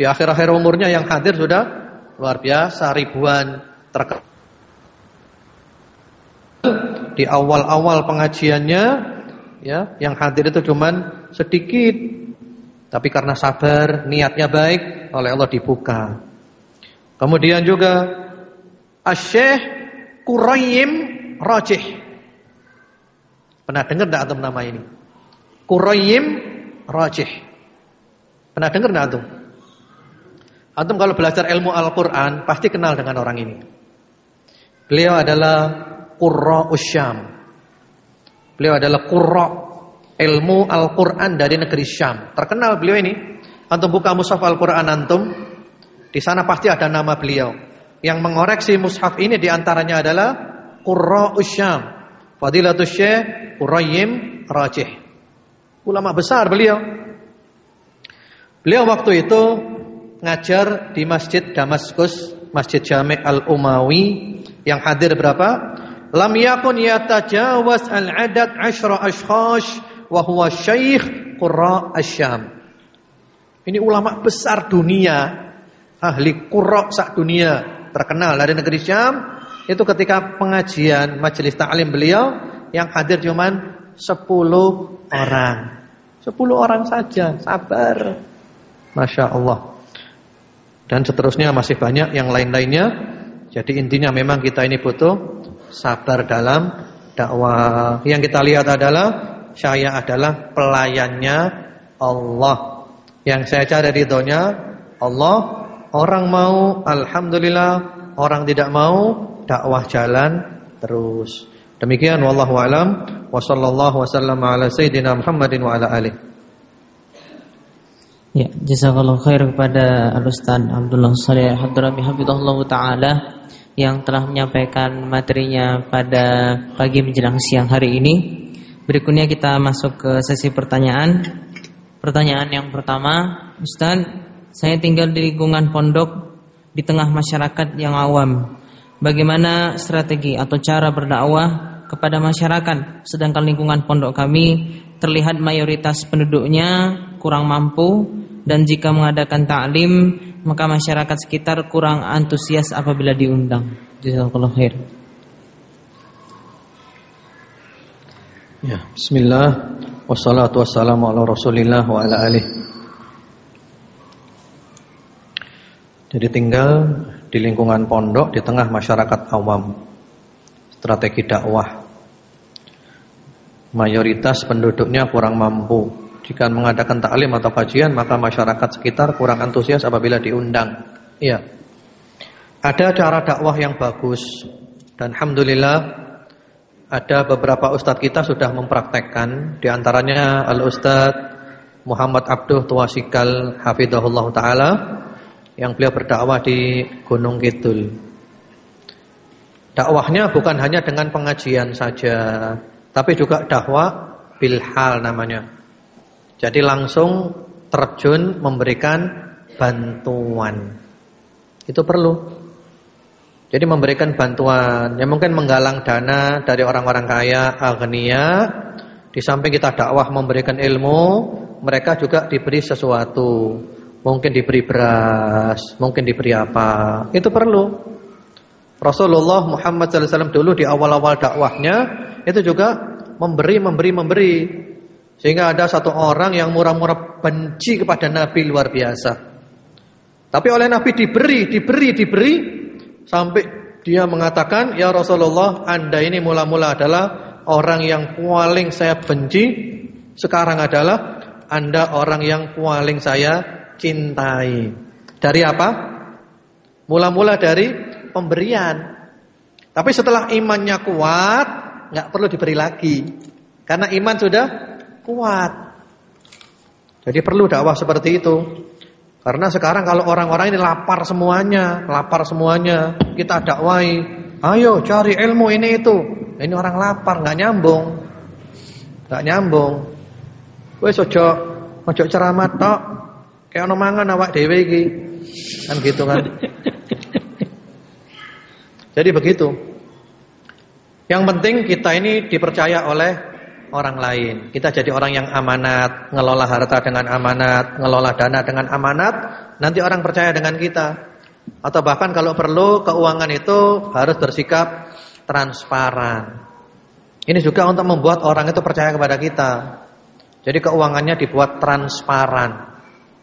di akhir-akhir umurnya yang hadir sudah luar biasa ribuan terkenal di awal-awal pengajiannya ya yang hadir itu cuman sedikit tapi karena sabar niatnya baik oleh Allah dibuka. Kemudian juga Asy-Syaikh Qurayyim Rajih. Pernah dengar enggak antum nama ini? Qurayyim Rajih. Pernah dengar enggak antum? Antum kalau belajar ilmu Al-Qur'an pasti kenal dengan orang ini. Beliau adalah Qurra Usyam. Beliau adalah Qurra ilmu Al-Qur'an dari negeri Syam. Terkenal beliau ini. Antum buka mushaf Al-Qur'an antum, di sana pasti ada nama beliau. Yang mengoreksi mushaf ini di antaranya adalah Qurra Usyam. Fadilatul Syekh Qurayyim Rajih. Ulama besar beliau. Beliau waktu itu ngajar di Masjid Damaskus, Masjid Jami' Al-Umawi yang hadir berapa? lam yakun yatajawaz al-adad ashra ashkhash wa huwa qurra asyam. Ini ulama besar dunia, ahli qurra sak dunia terkenal dari negeri Syam. Itu ketika pengajian majelis taklim beliau yang hadir cuman 10 orang. 10 orang saja, sabar. Masya Allah. Dan seterusnya masih banyak yang lain-lainnya. Jadi intinya memang kita ini butuh sabar dalam dakwah. Yang kita lihat adalah saya adalah pelayannya Allah. Yang saya cari ridhonya Allah. Orang mau alhamdulillah, orang tidak mau dakwah jalan terus. Demikian wallahu alam wa sallallahu wasallam ala sayyidina Muhammadin wa ala alihi. Ya, jazakallahu khair kepada Al-Ustaz Abdullah Saleh Hadrami Hafizahullah taala yang telah menyampaikan materinya pada pagi menjelang siang hari ini. Berikutnya kita masuk ke sesi pertanyaan. Pertanyaan yang pertama, Ustaz, saya tinggal di lingkungan pondok di tengah masyarakat yang awam. Bagaimana strategi atau cara berdakwah kepada masyarakat sedangkan lingkungan pondok kami terlihat mayoritas penduduknya kurang mampu dan jika mengadakan taklim maka masyarakat sekitar kurang antusias apabila diundang. Jazakallahu khair. Ya, bismillah wassalatu wassalamu ala Rasulillah wa ala alih. Jadi tinggal di lingkungan pondok di tengah masyarakat awam. Strategi dakwah. Mayoritas penduduknya kurang mampu jika mengadakan taklim atau kajian maka masyarakat sekitar kurang antusias apabila diundang. Iya. Ada cara dakwah yang bagus dan alhamdulillah ada beberapa ustadz kita sudah mempraktekkan di antaranya Al Ustadz Muhammad Abduh Tuasikal Hafidahullah taala yang beliau berdakwah di Gunung Kidul. Dakwahnya bukan hanya dengan pengajian saja, tapi juga dakwah bilhal namanya. Jadi langsung terjun memberikan bantuan. Itu perlu. Jadi memberikan bantuan, ya mungkin menggalang dana dari orang-orang kaya, agnia, di samping kita dakwah memberikan ilmu, mereka juga diberi sesuatu. Mungkin diberi beras, mungkin diberi apa. Itu perlu. Rasulullah Muhammad SAW dulu di awal-awal dakwahnya itu juga memberi, memberi, memberi. Sehingga ada satu orang yang murah-murah benci kepada Nabi luar biasa. Tapi oleh Nabi diberi, diberi, diberi sampai dia mengatakan, "Ya Rasulullah, Anda ini mula-mula adalah orang yang paling saya benci, sekarang adalah Anda orang yang paling saya cintai." Dari apa? Mula-mula dari pemberian. Tapi setelah imannya kuat, nggak perlu diberi lagi. Karena iman sudah kuat. Jadi perlu dakwah seperti itu. Karena sekarang kalau orang-orang ini lapar semuanya, lapar semuanya, kita dakwai, ayo cari ilmu ini itu. Ini orang lapar, nggak nyambung, nggak nyambung. Wes ojo ojo ceramah tok, kayak ono mangan awak dhewe iki. Kan gitu kan. (laughs) Jadi begitu. Yang penting kita ini dipercaya oleh orang lain. Kita jadi orang yang amanat, ngelola harta dengan amanat, ngelola dana dengan amanat, nanti orang percaya dengan kita. Atau bahkan kalau perlu keuangan itu harus bersikap transparan. Ini juga untuk membuat orang itu percaya kepada kita. Jadi keuangannya dibuat transparan.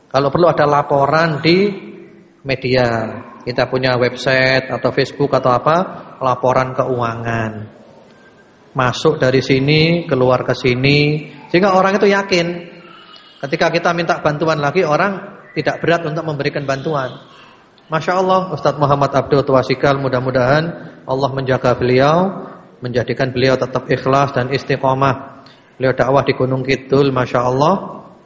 Kalau perlu ada laporan di media. Kita punya website atau Facebook atau apa, laporan keuangan. Masuk dari sini, keluar ke sini, sehingga orang itu yakin. Ketika kita minta bantuan lagi, orang tidak berat untuk memberikan bantuan. Masya Allah, Ustadz Muhammad Abdul Tuasikal, mudah-mudahan Allah menjaga beliau, menjadikan beliau tetap ikhlas dan istiqomah. Beliau dakwah di Gunung Kidul, Masya Allah,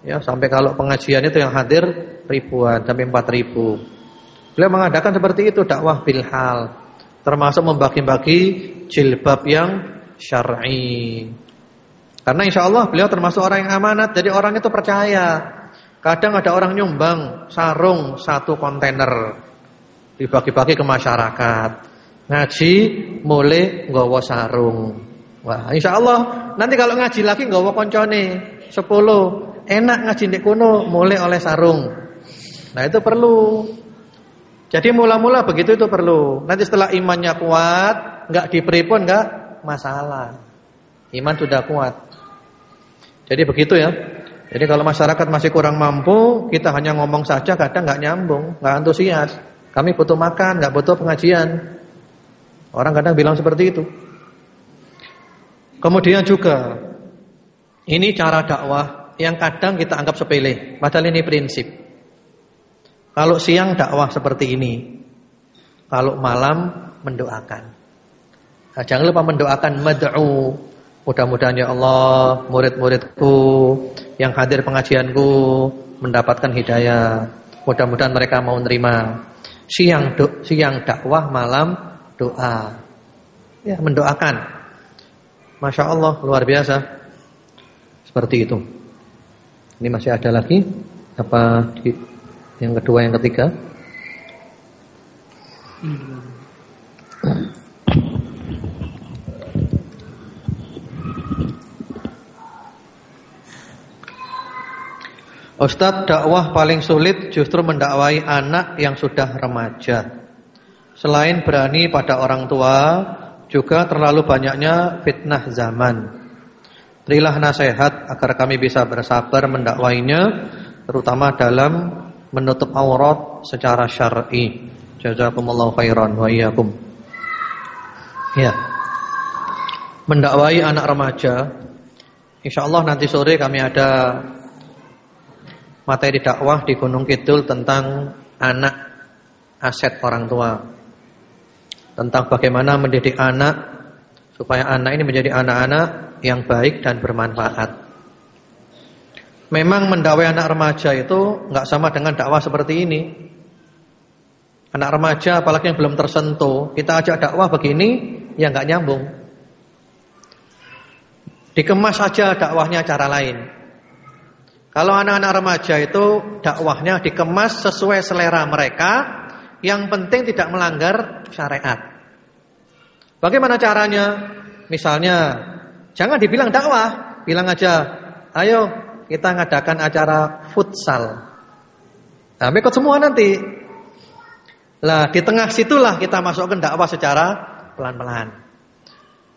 ya sampai kalau pengajian itu yang hadir ribuan, sampai empat ribu. Beliau mengadakan seperti itu dakwah bilhal, termasuk membagi-bagi jilbab yang syar'i. Karena insya Allah beliau termasuk orang yang amanat, jadi orang itu percaya. Kadang ada orang nyumbang sarung satu kontainer dibagi-bagi ke masyarakat. Ngaji mulai nggawa sarung. Wah, insya Allah nanti kalau ngaji lagi nggawa koncone sepuluh enak ngaji di kuno mulai oleh sarung. Nah itu perlu. Jadi mula-mula begitu itu perlu. Nanti setelah imannya kuat, nggak diberi pun nggak masalah. Iman sudah kuat. Jadi begitu ya. Jadi kalau masyarakat masih kurang mampu, kita hanya ngomong saja kadang nggak nyambung, nggak antusias. Kami butuh makan, nggak butuh pengajian. Orang kadang bilang seperti itu. Kemudian juga ini cara dakwah yang kadang kita anggap sepele, padahal ini prinsip. Kalau siang dakwah seperti ini. Kalau malam mendoakan. Nah, jangan lupa mendoakan mad'u. Mudah-mudahan ya Allah, murid-muridku yang hadir pengajianku mendapatkan hidayah. Mudah-mudahan mereka mau nerima. Siang do, siang dakwah, malam doa. Ya, mendoakan. Masya Allah, luar biasa. Seperti itu. Ini masih ada lagi apa di yang kedua, yang ketiga. Ustadz dakwah paling sulit justru mendakwai anak yang sudah remaja. Selain berani pada orang tua, juga terlalu banyaknya fitnah zaman. Berilah nasihat agar kami bisa bersabar mendakwainya, terutama dalam menutup aurat secara syar'i. Jazakumullahu khairan wa. Ya. Mendakwai anak remaja. Insyaallah nanti sore kami ada materi dakwah di Gunung Kidul tentang anak aset orang tua. Tentang bagaimana mendidik anak supaya anak ini menjadi anak-anak yang baik dan bermanfaat. Memang mendakwai anak remaja itu nggak sama dengan dakwah seperti ini. Anak remaja apalagi yang belum tersentuh, kita ajak dakwah begini ya nggak nyambung. Dikemas saja dakwahnya cara lain. Kalau anak-anak remaja itu dakwahnya dikemas sesuai selera mereka, yang penting tidak melanggar syariat. Bagaimana caranya? Misalnya, jangan dibilang dakwah, bilang aja, ayo kita ngadakan acara futsal. Nah, ikut semua nanti. Lah, di tengah situlah kita masukkan dakwah secara pelan-pelan.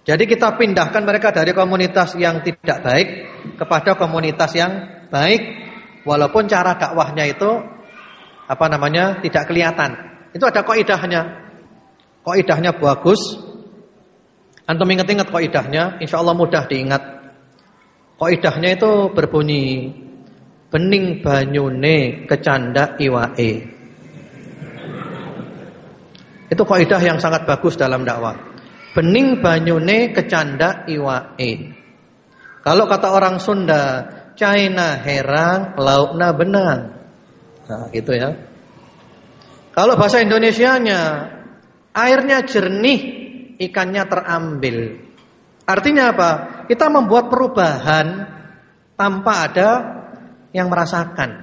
Jadi kita pindahkan mereka dari komunitas yang tidak baik kepada komunitas yang baik walaupun cara dakwahnya itu apa namanya tidak kelihatan. Itu ada kaidahnya. Kaidahnya bagus. Antum ingat-ingat kaidahnya, insyaallah mudah diingat. Kaidahnya itu berbunyi bening banyune kecanda iwae. Itu kaidah yang sangat bagus dalam dakwah. bening banyune kecanda iwae. Kalau kata orang Sunda, China herang, laukna benang. Nah, gitu ya. Kalau bahasa Indonesianya, airnya jernih, ikannya terambil. Artinya apa? Kita membuat perubahan tanpa ada yang merasakan.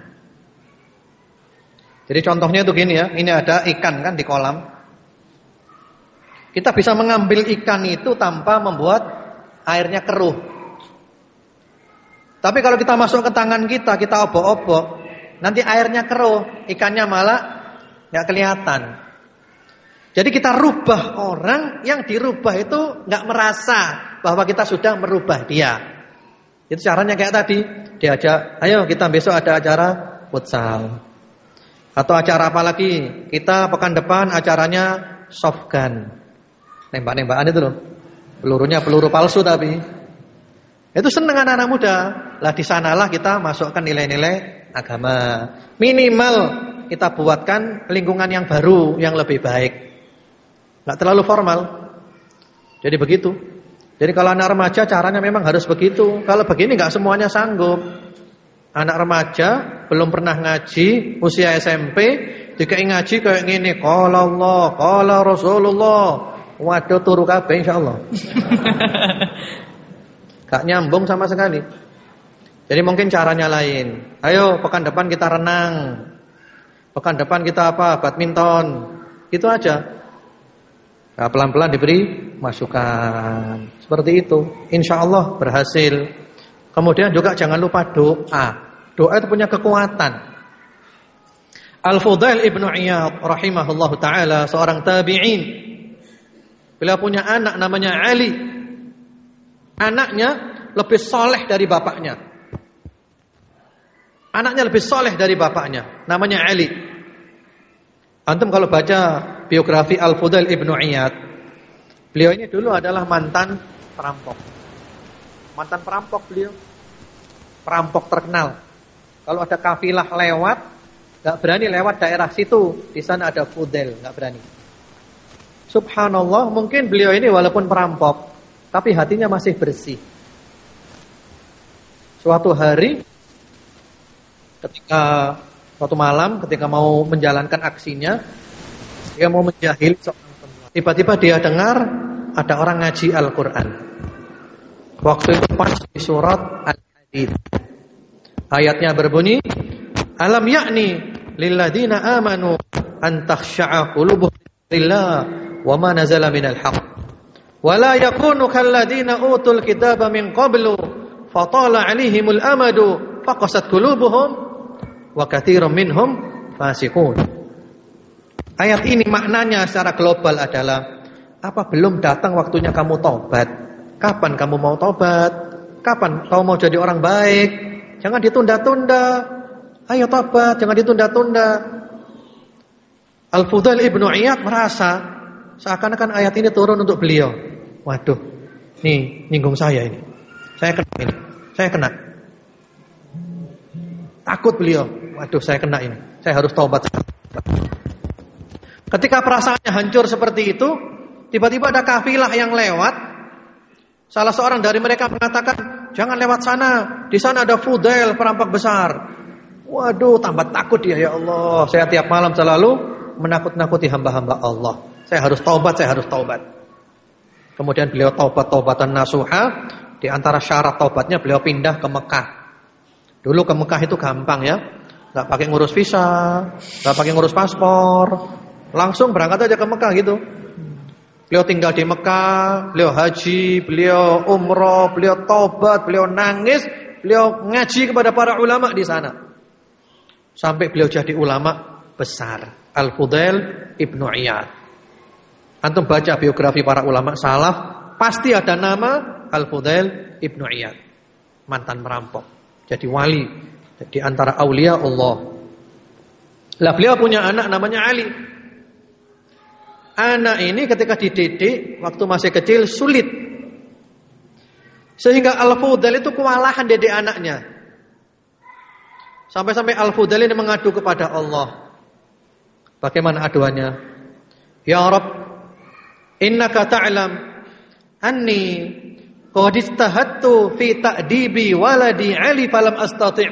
Jadi contohnya itu gini ya, ini ada ikan kan di kolam. Kita bisa mengambil ikan itu tanpa membuat airnya keruh. Tapi kalau kita masuk ke tangan kita, kita obok-obok, nanti airnya keruh, ikannya malah nggak kelihatan. Jadi kita rubah orang yang dirubah itu nggak merasa bahwa kita sudah merubah dia. Itu caranya kayak tadi, diajak, ayo kita besok ada acara futsal. Atau acara apa lagi? Kita pekan depan acaranya soft gun. Nembak-nembakan itu loh. Pelurunya peluru palsu tapi. Itu seneng anak-anak muda. Lah di sanalah kita masukkan nilai-nilai agama. Minimal kita buatkan lingkungan yang baru, yang lebih baik. Gak terlalu formal. Jadi begitu. Jadi kalau anak remaja caranya memang harus begitu. Kalau begini gak semuanya sanggup. Anak remaja belum pernah ngaji, usia SMP, dikai ngaji kayak gini, qala Allah, qala Rasulullah. Waduh turu kabeh insyaallah. (laughs) Gak nyambung sama sekali. Jadi mungkin caranya lain. Ayo pekan depan kita renang. Pekan depan kita apa? Badminton. Itu aja. Nah, pelan-pelan diberi masukan. Seperti itu. Insya Allah berhasil. Kemudian juga jangan lupa doa. Doa itu punya kekuatan. Al-Fudail Ibnu Iyad rahimahullahu taala seorang tabi'in Beliau punya anak namanya Ali. Anaknya lebih soleh dari bapaknya. Anaknya lebih soleh dari bapaknya. Namanya Ali. Antum kalau baca biografi Al-Fudail Ibnu Iyad. Beliau ini dulu adalah mantan perampok. Mantan perampok beliau. Perampok terkenal. Kalau ada kafilah lewat, gak berani lewat daerah situ. Di sana ada Fudail, gak berani. Subhanallah, mungkin beliau ini walaupun perampok, tapi hatinya masih bersih. Suatu hari, ketika suatu malam, ketika mau menjalankan aksinya, dia mau menjahil seorang. Tiba-tiba dia dengar ada orang ngaji Al-Quran. Waktu itu pas di surat Al-Hadid. Ayatnya berbunyi, Alam yakni lilladina amanu an takhsha'a qulubuhum lillah wa ma nazala minal haqq la yakunu kalladina utul kitaba min qablu fatala alaihimul amadu faqasat wa katsiran minhum fasiqun Ayat ini maknanya secara global adalah apa belum datang waktunya kamu tobat? Kapan kamu mau tobat? Kapan kamu mau jadi orang baik? Jangan ditunda-tunda. Ayo tobat, jangan ditunda-tunda. Al-Fudail Ibnu Iyad merasa Seakan-akan ayat ini turun untuk beliau. Waduh, nih nyinggung saya ini. Saya kena ini. Saya kena. Takut beliau. Waduh, saya kena ini. Saya harus taubat. Ketika perasaannya hancur seperti itu, tiba-tiba ada kafilah yang lewat. Salah seorang dari mereka mengatakan, "Jangan lewat sana. Di sana ada Fudail, perampok besar." Waduh, tambah takut dia ya Allah. Saya tiap malam selalu menakut-nakuti hamba-hamba Allah. Saya harus taubat, saya harus taubat. Kemudian beliau taubat-taubatan nasuha. Di antara syarat taubatnya beliau pindah ke Mekah. Dulu ke Mekah itu gampang ya. Gak pakai ngurus visa, gak pakai ngurus paspor. Langsung berangkat aja ke Mekah gitu. Beliau tinggal di Mekah, beliau haji, beliau umroh, beliau taubat, beliau nangis, beliau ngaji kepada para ulama di sana. Sampai beliau jadi ulama besar. Al-Fudail Ibnu Iyad. Antum baca biografi para ulama salaf, pasti ada nama Al-Fudail Ibnu Iyad. Mantan merampok. Jadi wali di antara aulia Allah. Lah beliau punya anak namanya Ali. Anak ini ketika dididik waktu masih kecil sulit. Sehingga Al-Fudail itu kewalahan didik anaknya. Sampai-sampai Al-Fudail ini mengadu kepada Allah. Bagaimana aduannya? Ya Rabb, Innaka ta'lam. Anni qad istahattu fi ta'dibi waladi Ali falam astati'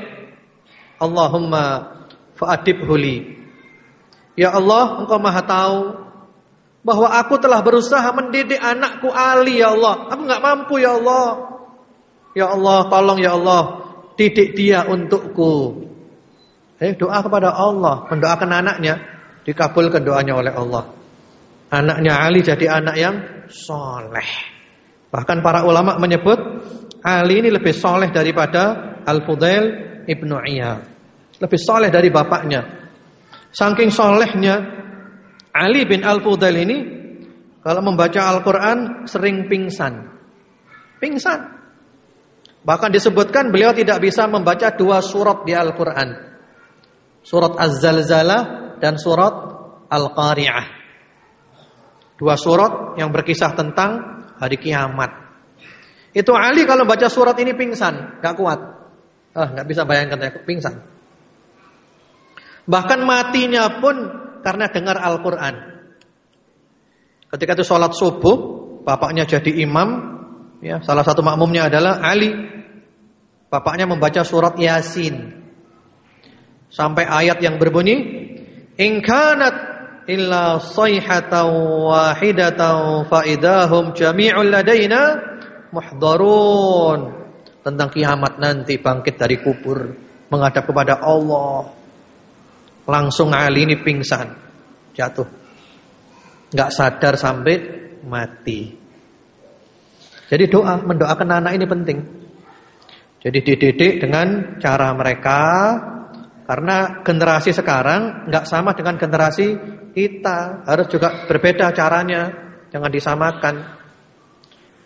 Allahumma fa'adibhu li. Ya Allah engkau maha tahu bahwa aku telah berusaha mendidik anakku Ali ya Allah. Aku enggak mampu ya Allah. Ya Allah tolong ya Allah didik dia untukku. Eh doa kepada Allah. Mendoakan anaknya. Dikabulkan doanya oleh Allah Anaknya Ali jadi anak yang soleh Bahkan para ulama menyebut Ali ini lebih soleh daripada Al-Fudail Ibnu Iyad. Lebih soleh dari bapaknya. Saking solehnya Ali bin Al-Fudail ini kalau membaca Al-Quran sering pingsan. Pingsan. Bahkan disebutkan beliau tidak bisa membaca dua surat di Al-Quran. Surat Az-Zalzalah dan surat Al-Qari'ah. Dua surat yang berkisah tentang hari kiamat. Itu Ali kalau baca surat ini pingsan, nggak kuat. Ah, nggak bisa bayangkan ya, pingsan. Bahkan matinya pun karena dengar Al-Quran. Ketika itu sholat subuh, bapaknya jadi imam, ya salah satu makmumnya adalah Ali. Bapaknya membaca surat Yasin. Sampai ayat yang berbunyi, Ingkanat illa sayhatan wahidatan faidahum jami'ul ladaina muhdarun tentang kiamat nanti bangkit dari kubur menghadap kepada Allah. Langsung Ali ini pingsan jatuh. Nggak sadar sampai mati. Jadi doa mendoakan anak ini penting. Jadi dididik dengan cara mereka karena generasi sekarang nggak sama dengan generasi kita, harus juga berbeda caranya, jangan disamakan.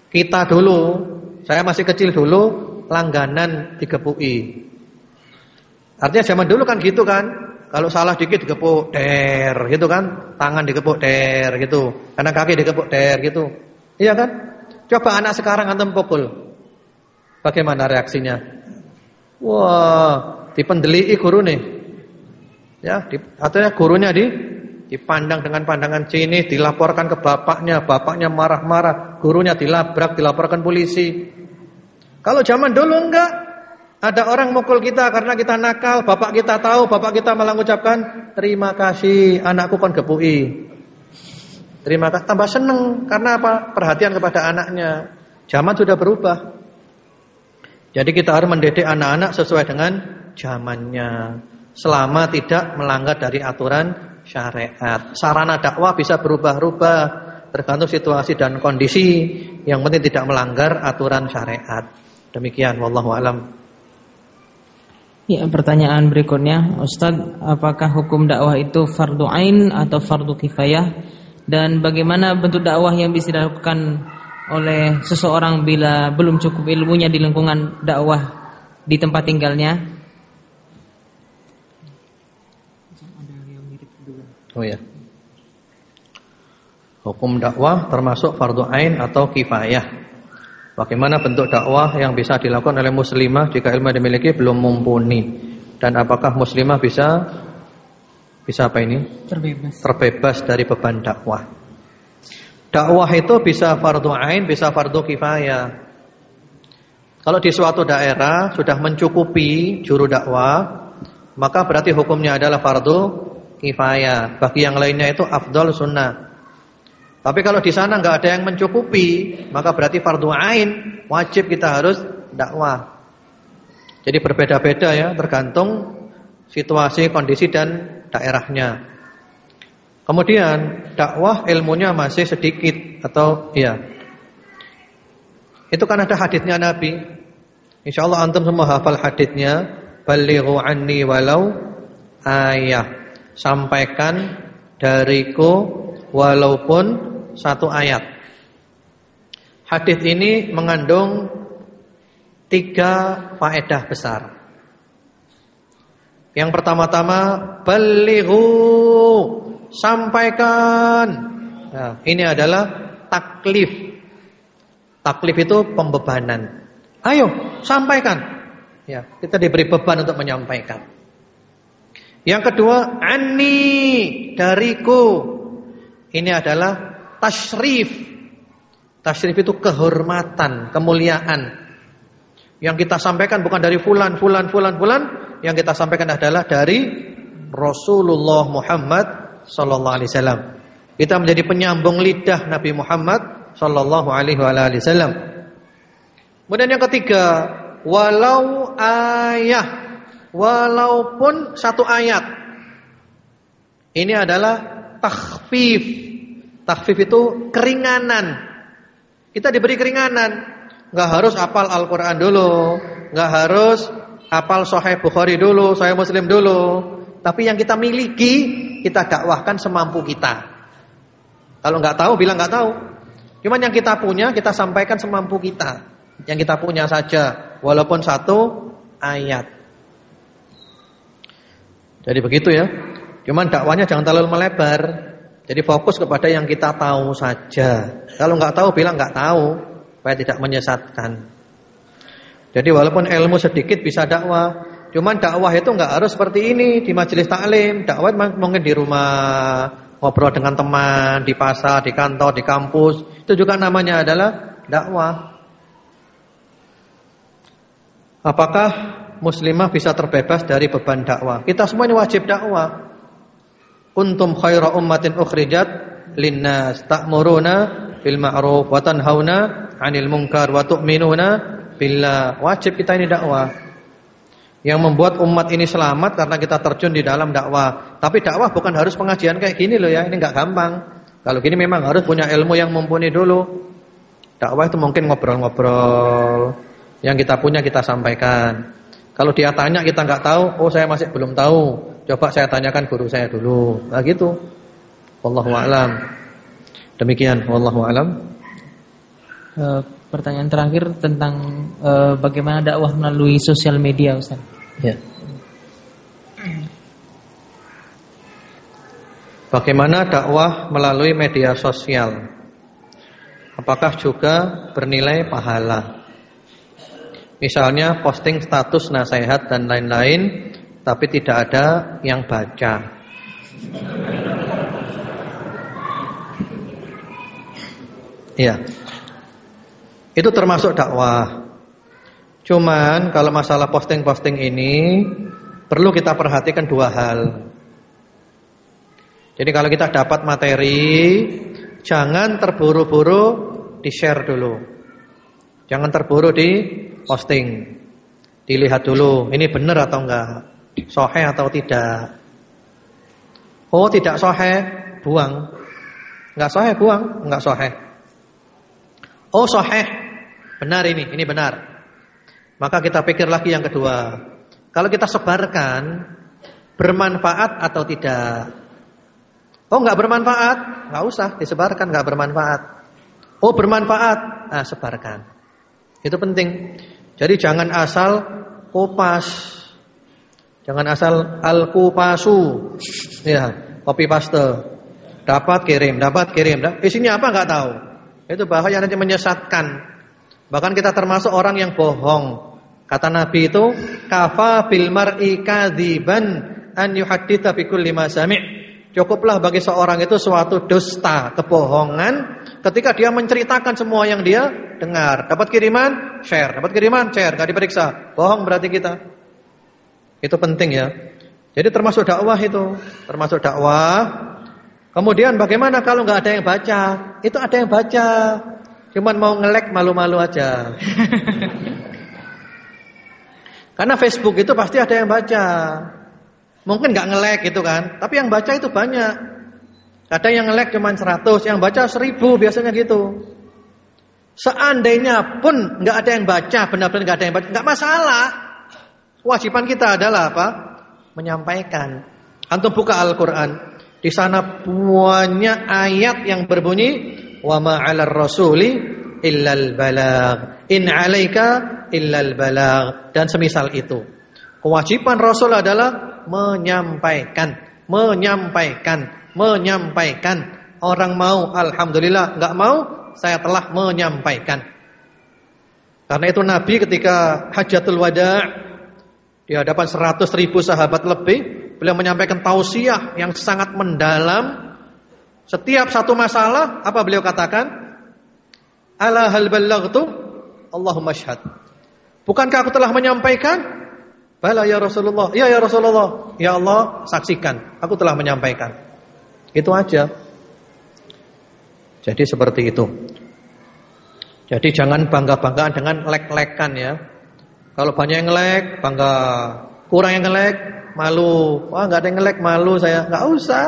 Kita dulu, saya masih kecil dulu langganan digepui. Artinya zaman dulu kan gitu kan, kalau salah dikit digepuk der gitu kan, tangan digepuk der gitu, karena kaki digepuk der gitu. Iya kan? Coba anak sekarang antum pukul. Bagaimana reaksinya? Wah, dipendeli guru nih. Ya, di, artinya gurunya di dipandang dengan pandangan cinis, dilaporkan ke bapaknya, bapaknya marah-marah, gurunya dilabrak, dilaporkan polisi. Kalau zaman dulu enggak, ada orang mukul kita karena kita nakal, bapak kita tahu, bapak kita malah mengucapkan terima kasih anakku kon gepui. Terima kasih, tambah seneng karena apa? Perhatian kepada anaknya. Zaman sudah berubah. Jadi kita harus mendidik anak-anak sesuai dengan zamannya selama tidak melanggar dari aturan syariat. Sarana dakwah bisa berubah-ubah tergantung situasi dan kondisi, yang penting tidak melanggar aturan syariat. Demikian wallahu alam. Ya, pertanyaan berikutnya, Ustadz, apakah hukum dakwah itu fardu ain atau fardu kifayah dan bagaimana bentuk dakwah yang bisa dilakukan oleh seseorang bila belum cukup ilmunya di lingkungan dakwah di tempat tinggalnya? Oh ya. Hukum dakwah termasuk fardu ain atau kifayah. Bagaimana bentuk dakwah yang bisa dilakukan oleh muslimah jika ilmu yang dimiliki belum mumpuni? Dan apakah muslimah bisa bisa apa ini? Terbebas. Terbebas dari beban dakwah. Dakwah itu bisa fardu ain, bisa fardu kifayah. Kalau di suatu daerah sudah mencukupi juru dakwah, maka berarti hukumnya adalah fardu kifayah. Bagi yang lainnya itu afdol sunnah. Tapi kalau di sana nggak ada yang mencukupi, maka berarti fardu ain, wajib kita harus dakwah. Jadi berbeda-beda ya, tergantung situasi, kondisi dan daerahnya. Kemudian dakwah ilmunya masih sedikit atau ya. Itu kan ada hadisnya Nabi. Insya Allah antum semua hafal hadisnya. Balighu anni walau ayah sampaikan dariku walaupun satu ayat. Hadis ini mengandung tiga faedah besar. Yang pertama-tama balighu sampaikan. Nah, ini adalah taklif. Taklif itu pembebanan. Ayo sampaikan. Ya, kita diberi beban untuk menyampaikan. Yang kedua, ani dariku. Ini adalah tasrif. Tasyrif itu kehormatan, kemuliaan. Yang kita sampaikan bukan dari fulan, fulan, fulan, fulan. Yang kita sampaikan adalah dari Rasulullah Muhammad sallallahu alaihi wasallam. Kita menjadi penyambung lidah Nabi Muhammad sallallahu alaihi wasallam. Kemudian yang ketiga, walau ayah, walaupun satu ayat. Ini adalah takhfif. Takhfif itu keringanan. Kita diberi keringanan. Gak harus hafal Al-Quran dulu Gak harus hafal Sahih Bukhari dulu Sahih Muslim dulu Tapi yang kita miliki Kita dakwahkan semampu kita Kalau nggak tahu bilang nggak tahu Cuman yang kita punya kita sampaikan semampu kita Yang kita punya saja Walaupun satu ayat Jadi begitu ya Cuman dakwanya jangan terlalu melebar Jadi fokus kepada yang kita tahu saja Kalau nggak tahu bilang nggak tahu supaya tidak menyesatkan. Jadi walaupun ilmu sedikit bisa dakwah, cuman dakwah itu nggak harus seperti ini di majelis taklim. Dakwah mungkin di rumah, ngobrol dengan teman, di pasar, di kantor, di kampus, itu juga namanya adalah dakwah. Apakah muslimah bisa terbebas dari beban dakwah? Kita semua ini wajib dakwah. Kuntum khaira ummatin ukhrijat linnas ta'muruna bil ma'ruf wa tanhauna 'anil munkar wa tu'minuna billah. Wajib kita ini dakwah. Yang membuat umat ini selamat karena kita terjun di dalam dakwah. Tapi dakwah bukan harus pengajian kayak gini loh ya, ini enggak gampang. Kalau gini memang harus punya ilmu yang mumpuni dulu. Dakwah itu mungkin ngobrol-ngobrol. Yang kita punya kita sampaikan. Kalau dia tanya kita enggak tahu, oh saya masih belum tahu. Coba saya tanyakan guru saya dulu. Nah gitu. Wallahu a'lam. Demikian wallahu alam. E, pertanyaan terakhir tentang e, bagaimana dakwah melalui sosial media Ustaz. Ya. Bagaimana dakwah melalui media sosial? Apakah juga bernilai pahala? Misalnya posting status nasihat dan lain-lain tapi tidak ada yang baca. Iya. Itu termasuk dakwah. Cuman kalau masalah posting-posting ini perlu kita perhatikan dua hal. Jadi kalau kita dapat materi, jangan terburu-buru di-share dulu. Jangan terburu di posting. Dilihat dulu, ini benar atau enggak? Sohe atau tidak? Oh, tidak sohe, buang. Enggak sohe, buang, enggak sohe. Oh sahih, benar ini, ini benar. Maka kita pikir lagi yang kedua. Kalau kita sebarkan, bermanfaat atau tidak? Oh nggak bermanfaat, nggak usah disebarkan, nggak bermanfaat. Oh bermanfaat, nah sebarkan. Itu penting. Jadi jangan asal kopas, jangan asal al-kupasu, ya, copy paste. Dapat kirim, dapat kirim. Isinya apa nggak tahu. Itu bahaya nanti menyesatkan. Bahkan kita termasuk orang yang bohong. Kata Nabi itu, kafa bil mar'i kadziban an yuhadditsa bi kulli ma sami'. Cukuplah bagi seorang itu suatu dusta, kebohongan ketika dia menceritakan semua yang dia dengar. Dapat kiriman, share. Dapat kiriman, share. Gak diperiksa. Bohong berarti kita. Itu penting ya. Jadi termasuk dakwah itu, termasuk dakwah Kemudian bagaimana kalau nggak ada yang baca? Itu ada yang baca. Cuman mau ngelek malu-malu aja. (laughs) Karena Facebook itu pasti ada yang baca. Mungkin nggak ngelek gitu kan, tapi yang baca itu banyak. Ada yang ngelek cuma 100, yang baca 1000 biasanya gitu. Seandainya pun nggak ada yang baca, benar-benar nggak ada yang baca, nggak masalah. Kewajiban kita adalah apa? Menyampaikan. Antum buka Al-Qur'an, di sana banyak ayat yang berbunyi wa ma 'alar rasuli illal balagh. In 'alaika illal balagh dan semisal itu. Kewajiban Rasul adalah menyampaikan, menyampaikan, menyampaikan. Orang mau alhamdulillah, enggak mau saya telah menyampaikan. Karena itu Nabi ketika Hajatul Wada' di hadapan 100 ribu sahabat lebih Beliau menyampaikan tausiah yang sangat mendalam. Setiap satu masalah, apa beliau katakan? Ala hal ballaghtu? Allahumma syhad. Bukankah aku telah menyampaikan? Bala ya Rasulullah. Ya ya Rasulullah. Ya Allah, saksikan. Aku telah menyampaikan. Itu aja. Jadi seperti itu. Jadi jangan bangga-banggaan dengan lek-lekan ya. Kalau banyak yang ngelek, bangga. Kurang yang ngelek, malu. Wah, nggak ada yang ngelek, malu saya. Nggak usah.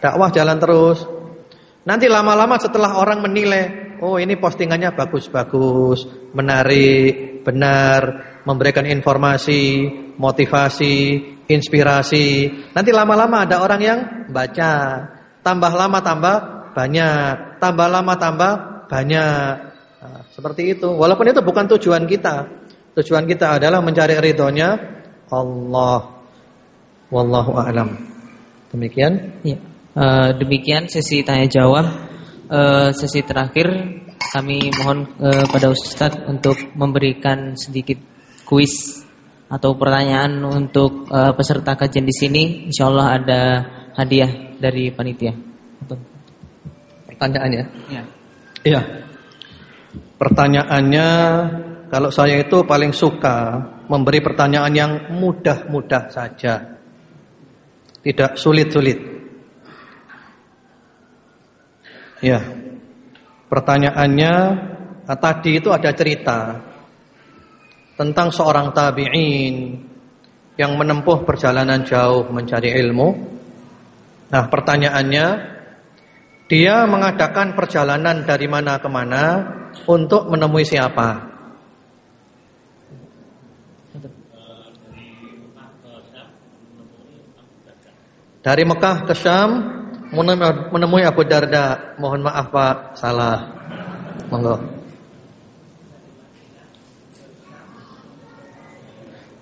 Dakwah jalan terus. Nanti lama-lama setelah orang menilai, oh ini postingannya bagus-bagus, menarik, benar, memberikan informasi, motivasi, inspirasi. Nanti lama-lama ada orang yang baca. Tambah lama tambah banyak, tambah lama tambah banyak. Nah, seperti itu. Walaupun itu bukan tujuan kita. Tujuan kita adalah mencari ridhonya Allah. Wallahu a'lam. Demikian? Ya. Uh, demikian sesi tanya jawab. Uh, sesi terakhir kami mohon uh, pada Ustadz untuk memberikan sedikit kuis atau pertanyaan untuk uh, peserta kajian di sini. Insya Allah ada hadiah dari panitia. Pertanyaannya? Ya. Iya. Pertanyaannya kalau saya itu paling suka memberi pertanyaan yang mudah-mudah saja. Tidak sulit-sulit. Ya. Pertanyaannya tadi itu ada cerita tentang seorang tabi'in yang menempuh perjalanan jauh mencari ilmu. Nah, pertanyaannya dia mengadakan perjalanan dari mana ke mana untuk menemui siapa? Dari Mekah ke Syam menemui Abu Darda. Mohon maaf Pak, salah. Monggo.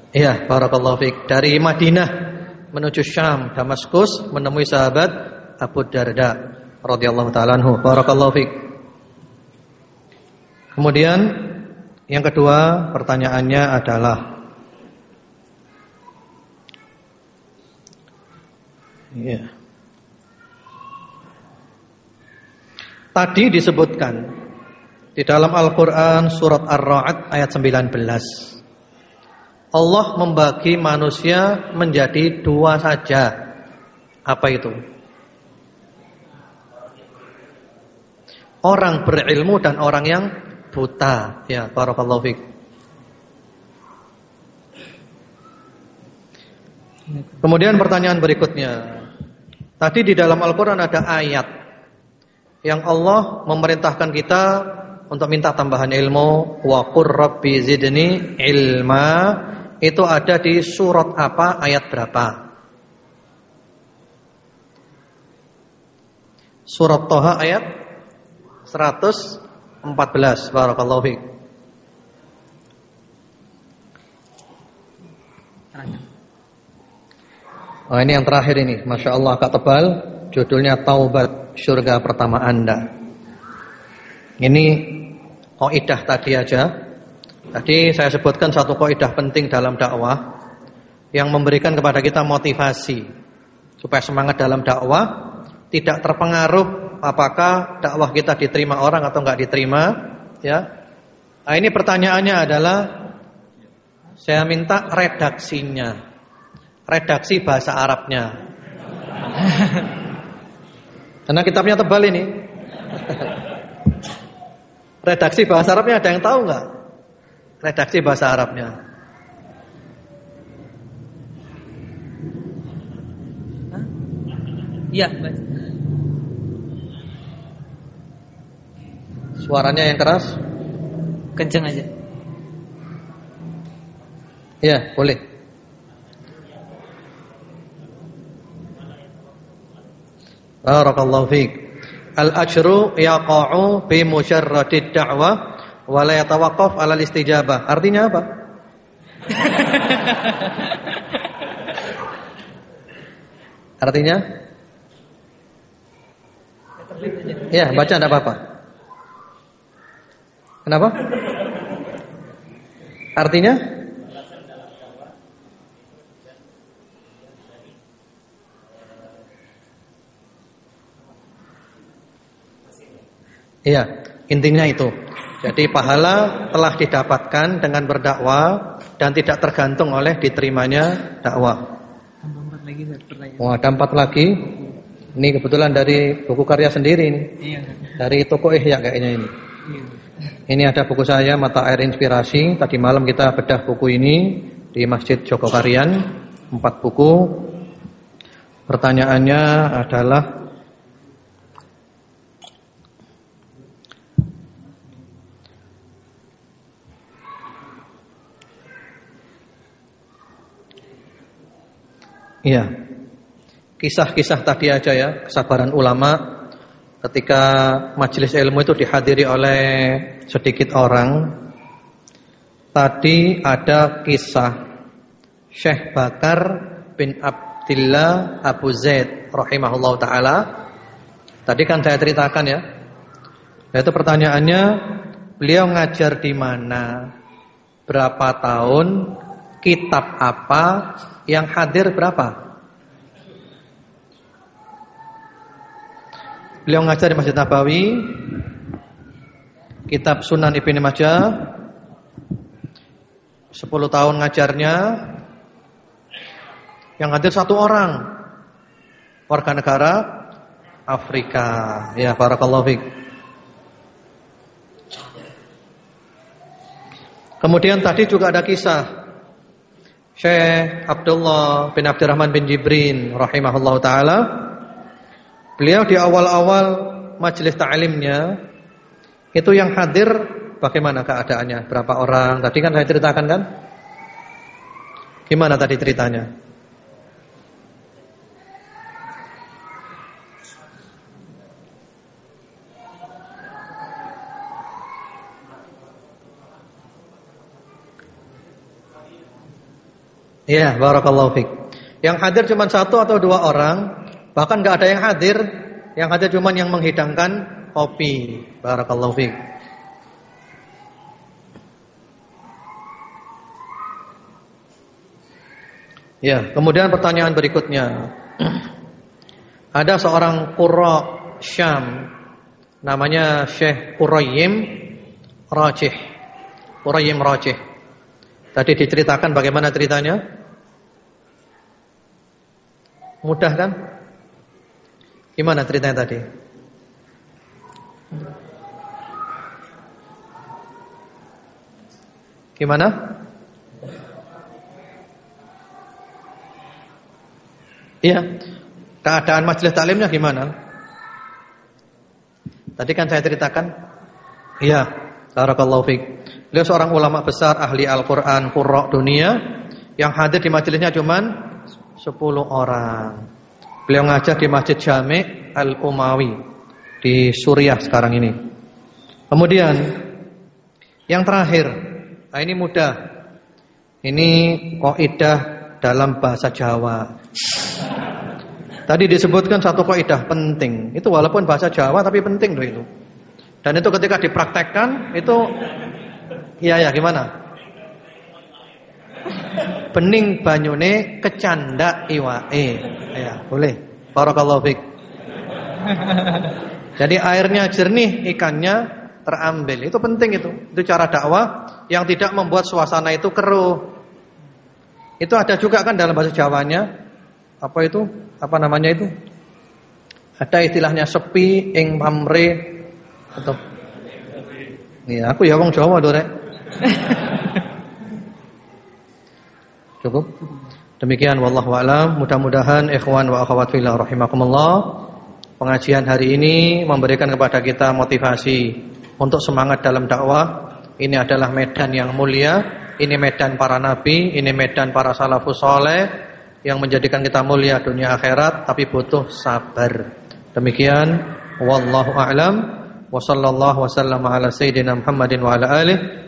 Iya, barakallahu fiik. Dari Madinah menuju Syam, Damaskus menemui sahabat Abu Darda radhiyallahu taala anhu. Barakallahu fiik. Kemudian yang kedua pertanyaannya adalah Iya. Tadi disebutkan di dalam Al-Qur'an surat Ar-Ra'd ayat 19. Allah membagi manusia menjadi dua saja. Apa itu? Orang berilmu dan orang yang buta. Ya, barakallahu fiik. Kemudian pertanyaan berikutnya. Tadi di dalam Al-Qur'an ada ayat yang Allah memerintahkan kita untuk minta tambahan ilmu wa qur zidni ilma itu ada di surat apa? Ayat berapa? Surat Toha ayat 114 barakallahu fiik. Oh ini yang terakhir ini. Masya Allah agak tebal. Judulnya Taubat surga pertama Anda. Ini kaidah tadi aja. Tadi saya sebutkan satu kaidah penting dalam dakwah yang memberikan kepada kita motivasi supaya semangat dalam dakwah tidak terpengaruh apakah dakwah kita diterima orang atau enggak diterima, ya. Nah, ini pertanyaannya adalah saya minta redaksinya. Redaksi bahasa Arabnya. (laughs) Karena kitabnya tebal ini. (laughs) Redaksi bahasa Arabnya ada yang tahu nggak? Redaksi bahasa Arabnya. Iya, Suaranya yang keras? Kenceng aja. Iya, boleh. Barakallahu fiik. Al-ajru yaqa'u bi mujarradid da'wah wa la yatawaqqaf 'ala al-istijabah. Artinya apa? (laughs) Artinya? Ya, baca enggak apa-apa. Kenapa? Artinya? Iya. Intinya itu. Jadi pahala telah didapatkan dengan berdakwah dan tidak tergantung oleh diterimanya dakwah. Wah, ada empat lagi. Ini kebetulan dari buku karya sendiri ini. Iya. Dari toko Ihya kayaknya ini. Iya. Ini ada buku saya Mata Air Inspirasi. Tadi malam kita bedah buku ini di Masjid Jogokarian. Empat buku. Pertanyaannya adalah Iya. Kisah-kisah tadi aja ya, kesabaran ulama ketika majelis ilmu itu dihadiri oleh sedikit orang. Tadi ada kisah Syekh Bakar bin Abdullah Abu Zaid rahimahullah taala. Tadi kan saya ceritakan ya. Itu pertanyaannya, beliau ngajar di mana? Berapa tahun? Kitab apa? Yang hadir berapa? Beliau ngajar di Masjid Nabawi. Kitab Sunan Ibn Majah. 10 tahun ngajarnya. Yang hadir satu orang. Warga negara Afrika. Ya Barakallahu Fik. Kemudian tadi juga ada kisah Syekh Abdullah bin Abdurrahman bin Jibrin rahimahullah taala. Beliau di awal-awal majelis ta'limnya itu yang hadir bagaimana keadaannya? Berapa orang? Tadi kan saya ceritakan kan? Gimana tadi ceritanya Iya, barakallahu fik. Yang hadir cuma satu atau dua orang, bahkan nggak ada yang hadir. Yang hadir cuma yang menghidangkan kopi. Barakallahu fik. Ya, kemudian pertanyaan berikutnya. (clears throat) Ada seorang qurra Syam namanya Syekh Qurayyim Rajih. Qurayyim Rajih. Tadi diceritakan bagaimana ceritanya? Mudah kan? Gimana ceritanya tadi? Gimana? Iya. Keadaan majelis taklimnya gimana? Tadi kan saya ceritakan. Iya. Barakallahu fiik. Beliau seorang ulama besar ahli Al-Qur'an qurra dunia yang hadir di majelisnya cuman 10 orang. Beliau ngajar di Masjid Jami' Al-Umawi di Suriah sekarang ini. Kemudian yang terakhir, nah ini mudah. Ini kaidah dalam bahasa Jawa. Tadi disebutkan satu kaidah penting. Itu walaupun bahasa Jawa tapi penting loh itu. Dan itu ketika dipraktekkan itu iya ya gimana? Bening banyune kecanda iwae. Ya, boleh. Barakallahu fik. Jadi airnya jernih, ikannya terambil. Itu penting itu. Itu cara dakwah yang tidak membuat suasana itu keruh. Itu ada juga kan dalam bahasa Jawanya. Apa itu? Apa namanya itu? Ada istilahnya sepi ing pamre atau Iya, aku ya wong Jawa, Dore. Cukup? Demikian wallahu alam. Mudah-mudahan ikhwan wa akhwat fillah rahimakumullah pengajian hari ini memberikan kepada kita motivasi untuk semangat dalam dakwah. Ini adalah medan yang mulia, ini medan para nabi, ini medan para salafus saleh yang menjadikan kita mulia dunia akhirat tapi butuh sabar. Demikian wallahu a'lam wa sallallahu wasallam ala sayyidina Muhammadin wa ala alihi